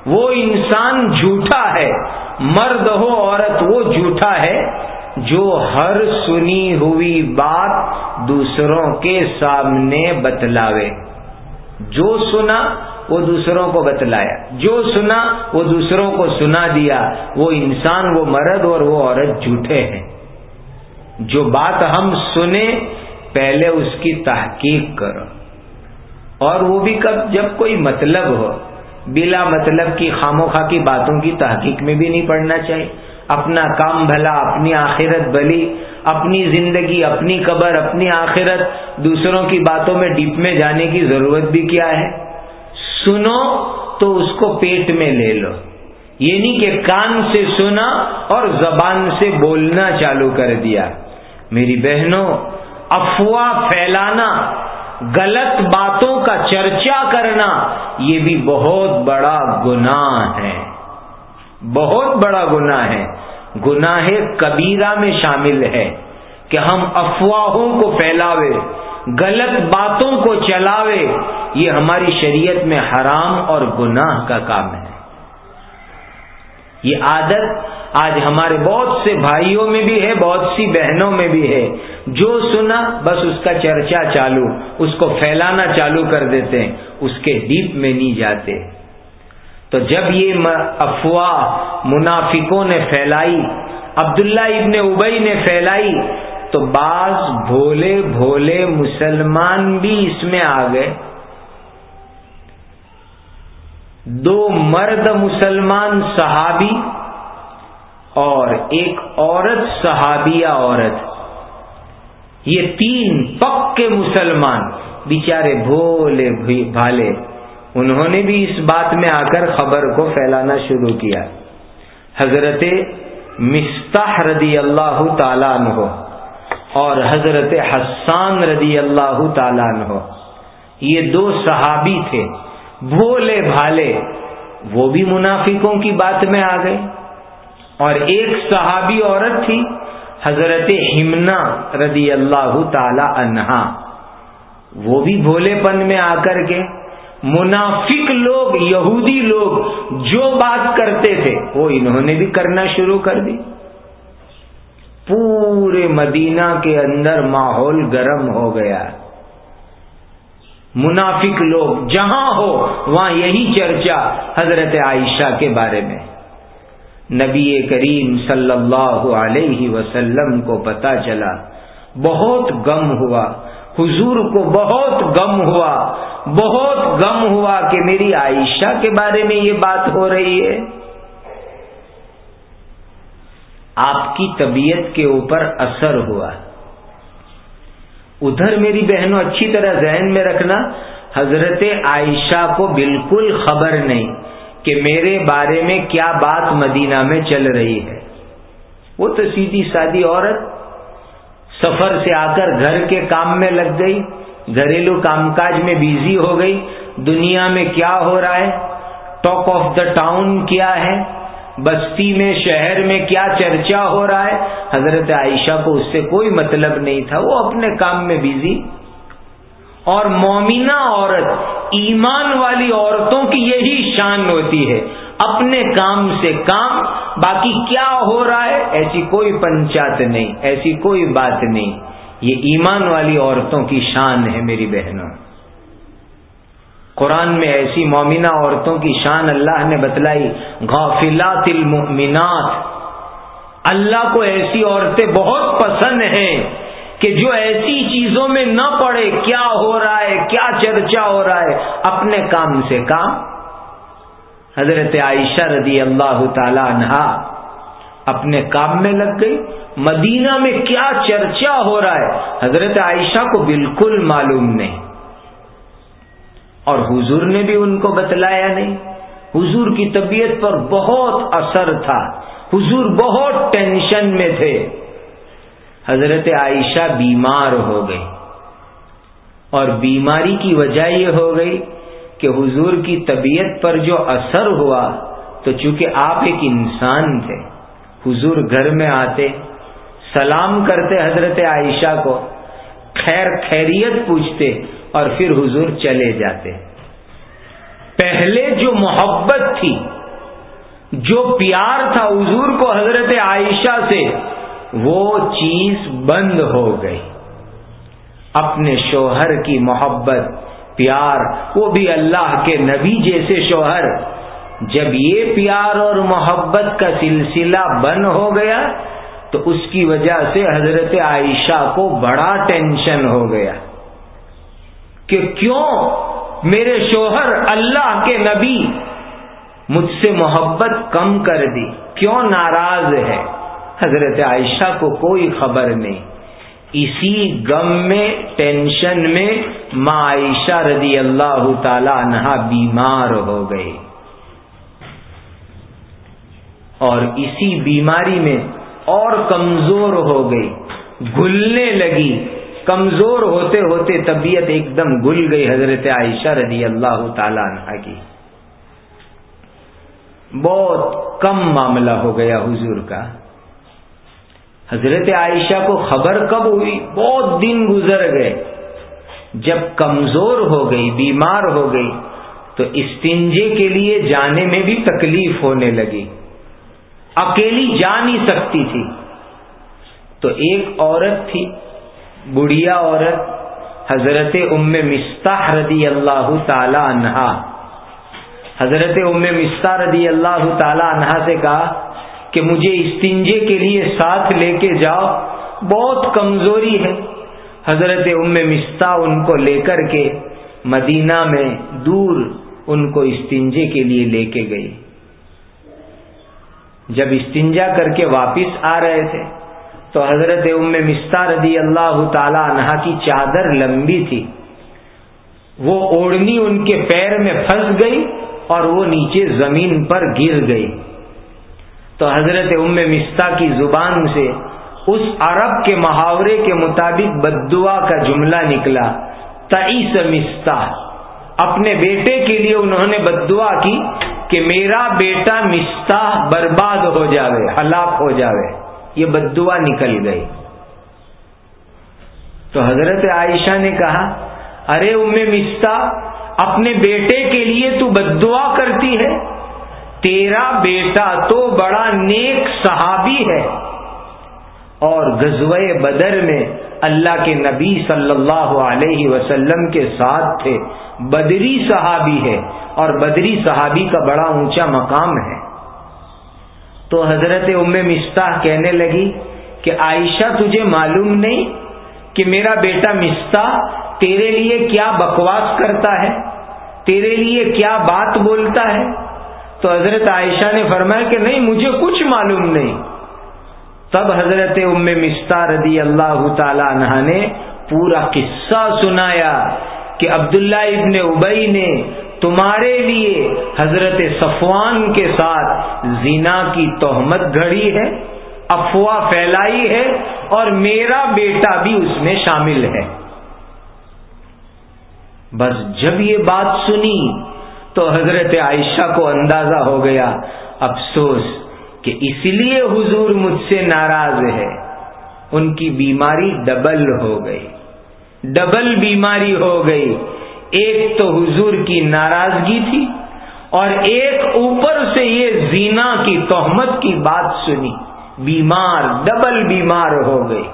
وہ انسان جھوٹا ہے۔ مرد ہو، عورت، وہ جھوٹا ہے جو ہر سنی ہوئی بات دوسروں کے سامنے بتلاوے۔ جو سنا، وہ دوسروں کو بتلایا۔ جو سنا، وہ دوسروں کو سنا دیا۔ وہ انسان، وہ مرد اور وہ عورت جھوٹے ہیں۔ جو بات ہم سنیں، پہلے اس کی تحقیق کرو۔ اور وہ بھی کب، جب کوئی مطلب ہو۔ بلا مطلب کی خاموخا کی باتوں کی تحقیق میں بھی نہیں پڑنا چاہیے۔ اپنا کام بھلا، اپنی آخرت بلی اپنی زندگی، اپنی قبر، اپنی آخرت، دوسروں کی باتوں میں ڈیپ میں جانے کی ضرورت بھی کیا ہے؟ سنو تو اس کو پیٹ میں لے لو۔ یعنی کہ کان سے سنا اور زبان سے بولنا چالو کر دیا۔ میری بہنوں، افواہ پھیلانا غلط باتوں کا چرچا کرنا یہ بھی بہت بڑا گناہ ہے۔ بہت بڑا گناہ ہے۔ گناہ کبیرہ میں شامل ہے کہ ہم افواہوں کو پھیلاوے، غلط باتوں کو چلاوے، یہ ہماری شریعت میں حرام اور گناہ کا کام ہے۔ یہ عادت آج ہمارے بہت سے بھائیوں میں بھی ہے، بہت سی بہنوں میں بھی ہے۔ جو سنا، بس اس کا چرچا چالو، اس کو پھیلانا چالو کر دیتے ہیں اس کے ڈیپ میں نہیں جاتے۔ تو جب یہ افواہ منافقوں نے پھیلائی، عبداللہ ابن ابئی نے پھیلائی، تو بعض بھولے بھولے مسلمان بھی اس میں آ گئے۔ دو مرد مسلمان صحابی اور ایک عورت صحابیہ عورت۔ یہ تین پکے مسلمان بیچارے بھولے بھالے۔ انہوں نے بھی اس بات میں آ کر خبر کو پھیلانا شروع کیا۔ حضرت مستح رضی اللہ تعالیٰ عنہ اور حضرت حسان رضی اللہ تعالیٰ عنہ، یہ دو صحابی تھے۔ بھولے بھالے، وہ بھی منافقوں کی بات میں آ گئے۔ اور ایک صحابی عورت تھی حضرت ہمنا رضی اللہ تعالی عنہا۔ وہ بھی بھولے پن میں آ کر کے منافق لوگ، یہودی لوگ جو بات کرتے تھے، وہ انہوں نے بھی کرنا شروع کر دی۔ پورے مدینہ کے اندر ماحول گرم ہو گیا۔ منافق لوگ جہاں ہو، وہاں یہی چرچا حضرت عائشہ کے بارے میں۔ نبی کریم صلی اللہ علیہ وسلم کو پتا چلا۔ بہت غم ہوا۔ حضور کو بہت غم ہوا۔ بہت غم ہوا کہ میری عائشہ کے بارے میں یہ بات ہو رہی ہے۔ آپ کی طبیعت کے اوپر اثر ہوا۔ ادھر میری بہنوں اچھی طرح ذہن میں رکھنا، حضرت عائشہ کو بالکل خبر نہیں۔ کہ میرے بارے میں کیا بات مدینہ میں چل رہی ہے۔ وہ تو سیدھی سادی عورت سفر سے آ کر گھر کے کام میں لگ گئی، گھریلو کام کاج میں بیزی ہو گئی، دنیا میں کیا ہو رہا ہے؟ ٹاک آف دا ٹاؤن کیا ہے؟ بستی میں، شہر میں کیا چرچا ہو رہا ہے؟ حضرت عائشہ کو اس سے کوئی مطلب نہیں تھا، وہ اپنے کام میں بزی اور مومنہ عورت، ایمان والی عورتوں کی یہی شان ہوتی ہے۔ اپنے کام سے کام، باقی کیا ہو رہا ہے؟ ایسی کوئی پنچات نہیں، ایسی کوئی بات نہیں۔ یہ ایمان والی عورتوں کی شان ہے میری بہنوں۔ قرآن میں ایسی مومنہ عورتوں کی شان اللہ نے بتلائی، غافلات المؤمنات۔ اللہ کو ایسی عورتیں بہت پسند ہیں۔ کہ جو ایسی چیزوں میں نہ پڑے، کیا ہو رہا ہے، کیا چرچا ہو رہا ہے، اپنے کام سے کام۔ حضرت عائشہ رضی اللہ تعالی عنہ اپنے کام میں لگ گئی۔ مدینہ میں کیا چرچا ہو رہا ہے، حضرت عائشہ کو بالکل معلوم نہیں۔ اور حضور نے بھی ان کو بتلایا نہیں۔ حضور کی طبیعت پر بہت اثر تھا۔ حضور بہت ٹینشن میں تھے۔ حضرت عائشہ بیمار ہو گئی اور بیماری کی وجہ یہ ہو گئی کہ حضور کی طبیعت پر جو اثر ہوا تو چونکہ آپ ایک انسان تھے، حضور گھر میں آتے، سلام کرتے حضرت عائشہ کو، خیر خیریت پوچھتے اور پھر حضور چلے جاتے۔ پہلے جو محبت تھی، جو پیار تھا حضور کو حضرت عائشہ سے وہ چیز بند ہو گئی۔ اپنے شوہر کی محبت، پیار، وہ بھی اللہ کے نبی جیسے شوہر۔ جب یہ پیار اور محبت کا سلسلہ بند ہو گیا، تو اس کی وجہ سے حضرت عائشہ کو بڑا ٹینشن ہو گیا کہ کیوں میرے شوہر اللہ کے نبی مجھ سے محبت کم کر دی؟ کیوں ناراض ہے؟ حضرت عائشہ کو کوئی خبر نہیں۔ اسی غم میں، ٹینشن میں ماں عائشہ رضی اللہ تعالی عنہ بیمار ہو گئے۔ اور اسی بیماری میں اور کمزور ہو گئی گلنے لگی۔ کمزور ہوتے ہوتے طبیعت ایک دم گل گئی حضرت عائشہ رضی اللہ تعالی عنہ کی۔ بہت کم معاملہ ہو گیا حضور کا۔ حضرت عائشہ کو خبر کب ہوئی؟ بہت دن گزر گئے۔ جب کمزور ہو گئی، بیمار ہو گئی، تو استنجے کے لیے جانے میں بھی تکلیف ہونے لگی۔ اکیلی جا نہیں سکتی تھی۔ تو ایک عورت تھی، بڑھیا عورت، حضرت ام مستح رضی اللہ تعالی عنہا۔ حضرت ام مستا رضی اللہ تعالی عنہ سے کہا کہ مجھے استنجے کے لیے ساتھ لے کے جاؤ، بہت کمزوری ہے۔ حضرت ام مستا ان کو لے کر کے مدینہ میں دور ان کو استنجے کے لیے لے کے گئی جب استنجا کر کے واپس آ رہے تھے، تو حضرت ام مستا رضی اللہ تعالی عنہ کی چادر لمبی تھی۔ وہ اوڑنی ان کے پیر میں پھنس گئی اور وہ نیچے زمین پر گر گئی۔ تو حضرت ام مستا کی زبان سے اس عرب کے محاورے کے مطابق بدعا کا جملہ نکلا تئیس مستا اپنے بیٹے کے لیے انہوں نے بدعا کی کہ میرا بیٹا مستا برباد ہو جاوے، ہلاک ہو جاوے۔ یہ بدعا نکل گئی۔ تو حضرت عائشہ نے کہا، ارے ام مستا، اپنے بیٹے کے لیے تو بدعا کرتی ہے۔ تیرا بیٹا تو بڑا نیک صحابی ہے۔ اور غزوہ بدر میں اللہ کے نبی صلی اللہ علیہ وسلم کے ساتھ تھے۔ بدری صحابی ہے اور بدری صحابی کا بڑا اونچا مقام ہے۔ تو حضرت ام مستاح کہنے لگی کہ عائشہ تجھے معلوم نہیں کہ میرا بیٹا مستا تیرے لیے کیا بکواس کرتا ہے؟ تیرے لیے کیا بات بولتا ہے؟ تو حضرت عائشہ نے فرمایا کہ نہیں، مجھے کچھ معلوم نہیں۔ تب حضرت ام مستا رضی اللہ تعالی عنہ نے پورا قصہ سنایا کہ عبداللہ ابن ابئی نے تمہارے لیے حضرت صفوان کے ساتھ زنا کی تہمت گھڑی ہے، افواہ پھیلائی ہے اور میرا بیٹا بھی اس میں شامل ہے۔ بس جب یہ بات سنی تو حضرت عائشہ کو اندازہ ہو گیا، افسوس کہ اس لیے حضور مجھ سے ناراض ہے۔ ان کی بیماری ڈبل ہو گئی۔ ڈبل بیماری ہو گئی۔ ایک تو حضور کی ناراضگی تھی اور ایک اوپر سے یہ زینا کی تہمت کی بات سنی۔ بیمار، ڈبل بیمار ہو گئی۔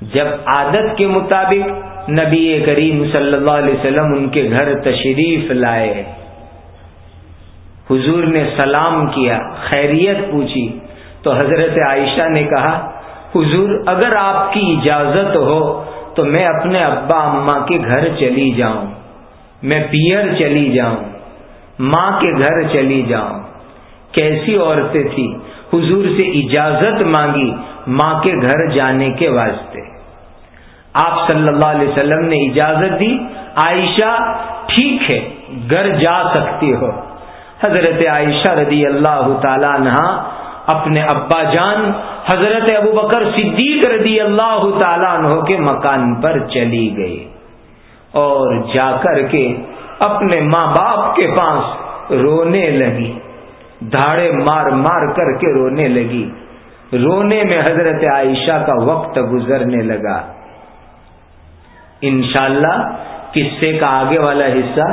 جب عادت کے مطابق نبی کریم صلی اللہ علیہ وسلم ان کے گھر تشریف لائے۔ حضور نے سلام کیا، خیریت پوچھی۔ تو حضرت عائشہ نے کہا، حضور، اگر آپ کی اجازت ہو تو میں اپنے ابا اما کے گھر چلی جاؤں۔ میں پیئر چلی جاؤں، ماں کے گھر چلی جاؤں۔ کیسی عورتیں تھی حضور سے اجازت مانگی ماں کے گھر جانے کے واسطے۔ آپ صلی اللہ علیہ وسلم نے اجازت دی، عائشہ ٹھیک ہے، گھر جا سکتی ہو۔ حضرت عائشہ رضی اللہ تعالی عنہ اپنے ابا جان، حضرت ابو بکر صدیق رضی اللہ تعالیٰ عنہ کے مکان پر چلی گئی اور جا کر کے اپنے ماں باپ کے پاس رونے لگی۔ دھاڑے مار مار کر کے رونے لگی۔ رونے میں حضرت عائشہ کا وقت گزرنے لگا۔ انشاءاللہ اللہ قصے کا آگے والا حصہ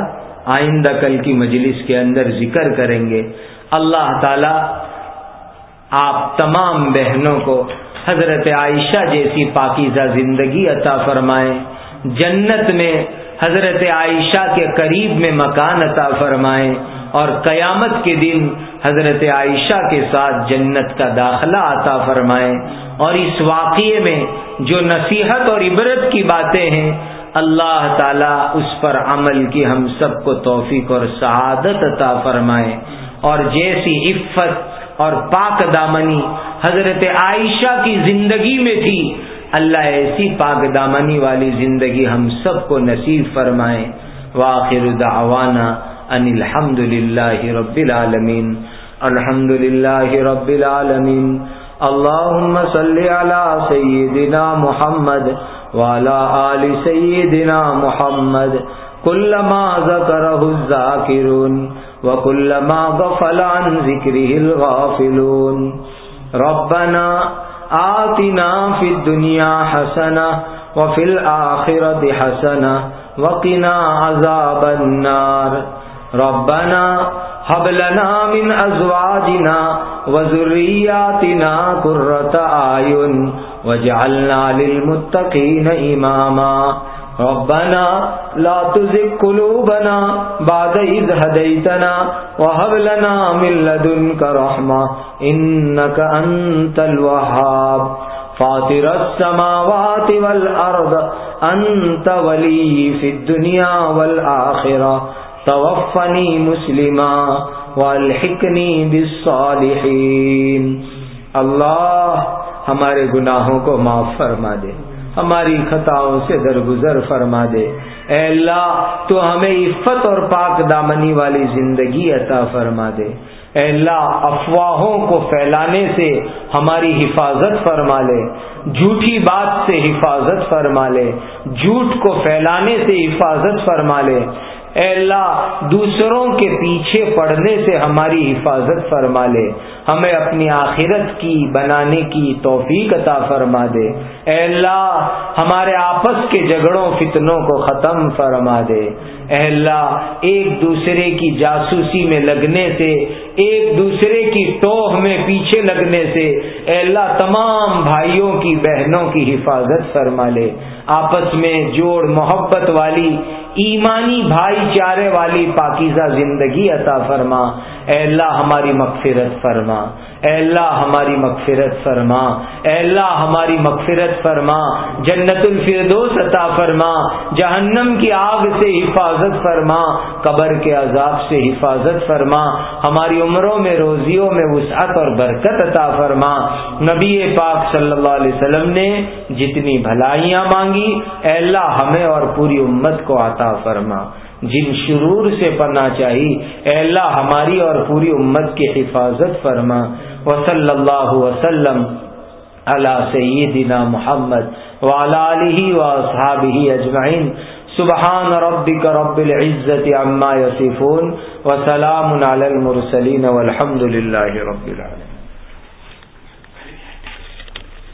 آئندہ کل کی مجلس کے اندر ذکر کریں گے۔ اللہ تعالی آپ تمام بہنوں کو حضرت عائشہ جیسی پاکیزہ زندگی عطا فرمائیں جنت میں حضرت عائشہ کے قریب میں مکان عطا فرمائیں اور قیامت کے دن حضرت عائشہ کے ساتھ جنت کا داخلہ عطا فرمائیں اور اس واقعے میں جو نصیحت اور عبرت کی باتیں ہیں، اللہ تعالیٰ اس پر عمل کی ہم سب کو توفیق اور سعادت عطا فرمائے۔ اور جیسی عفت اور پاک دامنی حضرت عائشہ کی زندگی میں تھی، اللہ ایسی پاک دامنی والی زندگی ہم سب کو نصیب فرمائے۔ واخر دعوانا ان الحمد للہ رب العالمین الحمد للہ رب العالمین اللهم صل على سيدنا محمد وعلى آل سيدنا محمد. كلما ذكره الذاكرون وكلما غفل عن ذكره الغافلون. ربنا آتنا في الدنيا حسنة وفي الآخرة حسنة وقنا عذاب النار. ربنا هب لنا من أزواجنا وذرياتنا كرة آين واجعلنا للمتقين إماما. ربنا لا تزغ قلوبنا بعد إذ هديتنا وهب لنا من لدنك رحمة إنك أنت الوهاب. فاطر السماوات والأرض، أنت ولي في الدنيا والآخرة. توفني مسلما والحقني بالصالحين اللہ ہمارے گناہوں کو معاف فرما دے، ہماری خطاؤں سے درگزر فرما دے۔ اے اللہ، تو ہمیں عفت اور پاک دامنی والی زندگی عطا فرما دے۔ اے اللہ، افواہوں کو پھیلانے سے ہماری حفاظت فرما لے۔ جھوٹی بات سے حفاظت فرما لے۔ جھوٹ کو پھیلانے سے حفاظت فرما لے۔ اے اللہ، دوسروں کے پیچھے پڑنے سے ہماری حفاظت فرما لے۔ ہمیں اپنی آخرت کی بنانے کی توفیق عطا فرما دے۔ اے اللہ، ہمارے آپس کے جھگڑوں، فتنوں کو ختم فرما دے۔ اے اللہ، ایک دوسرے کی جاسوسی میں لگنے سے، ایک دوسرے کی ٹوہ میں پیچھے لگنے سے، اے اللہ، تمام بھائیوں کی، بہنوں کی حفاظت فرما لے۔ آپس میں جوڑ محبت والی ایمانی بھائی چارے والی پاکیزہ زندگی عطا فرما۔ اے اللہ ہماری مغفرت فرما۔ اے اللہ ہماری مغفرت فرما، اے اللہ ہماری مغفرت فرما، جنت الفردوس عطا فرما، جہنم کی آگ سے حفاظت فرما، قبر کے عذاب سے حفاظت فرما، ہماری عمروں میں، روزیوں میں وسعت اور برکت عطا فرما۔ نبی پاک صلی اللہ علیہ وسلم نے جتنی بھلائیاں مانگی، اے اللہ ہمیں اور پوری امت کو عطا فرما۔ جن شرور سے پڑھنا چاہیے اے اللہ ہماری اور پوری امت کی حفاظت فرما۔ وصلی اللہ وسلم علی سیدنا محمد وعلى آله وأصحابه أجمعين سبحان ربك رب العزة عما يصفون وسلام على المرسلين والحمد لله رب العالمين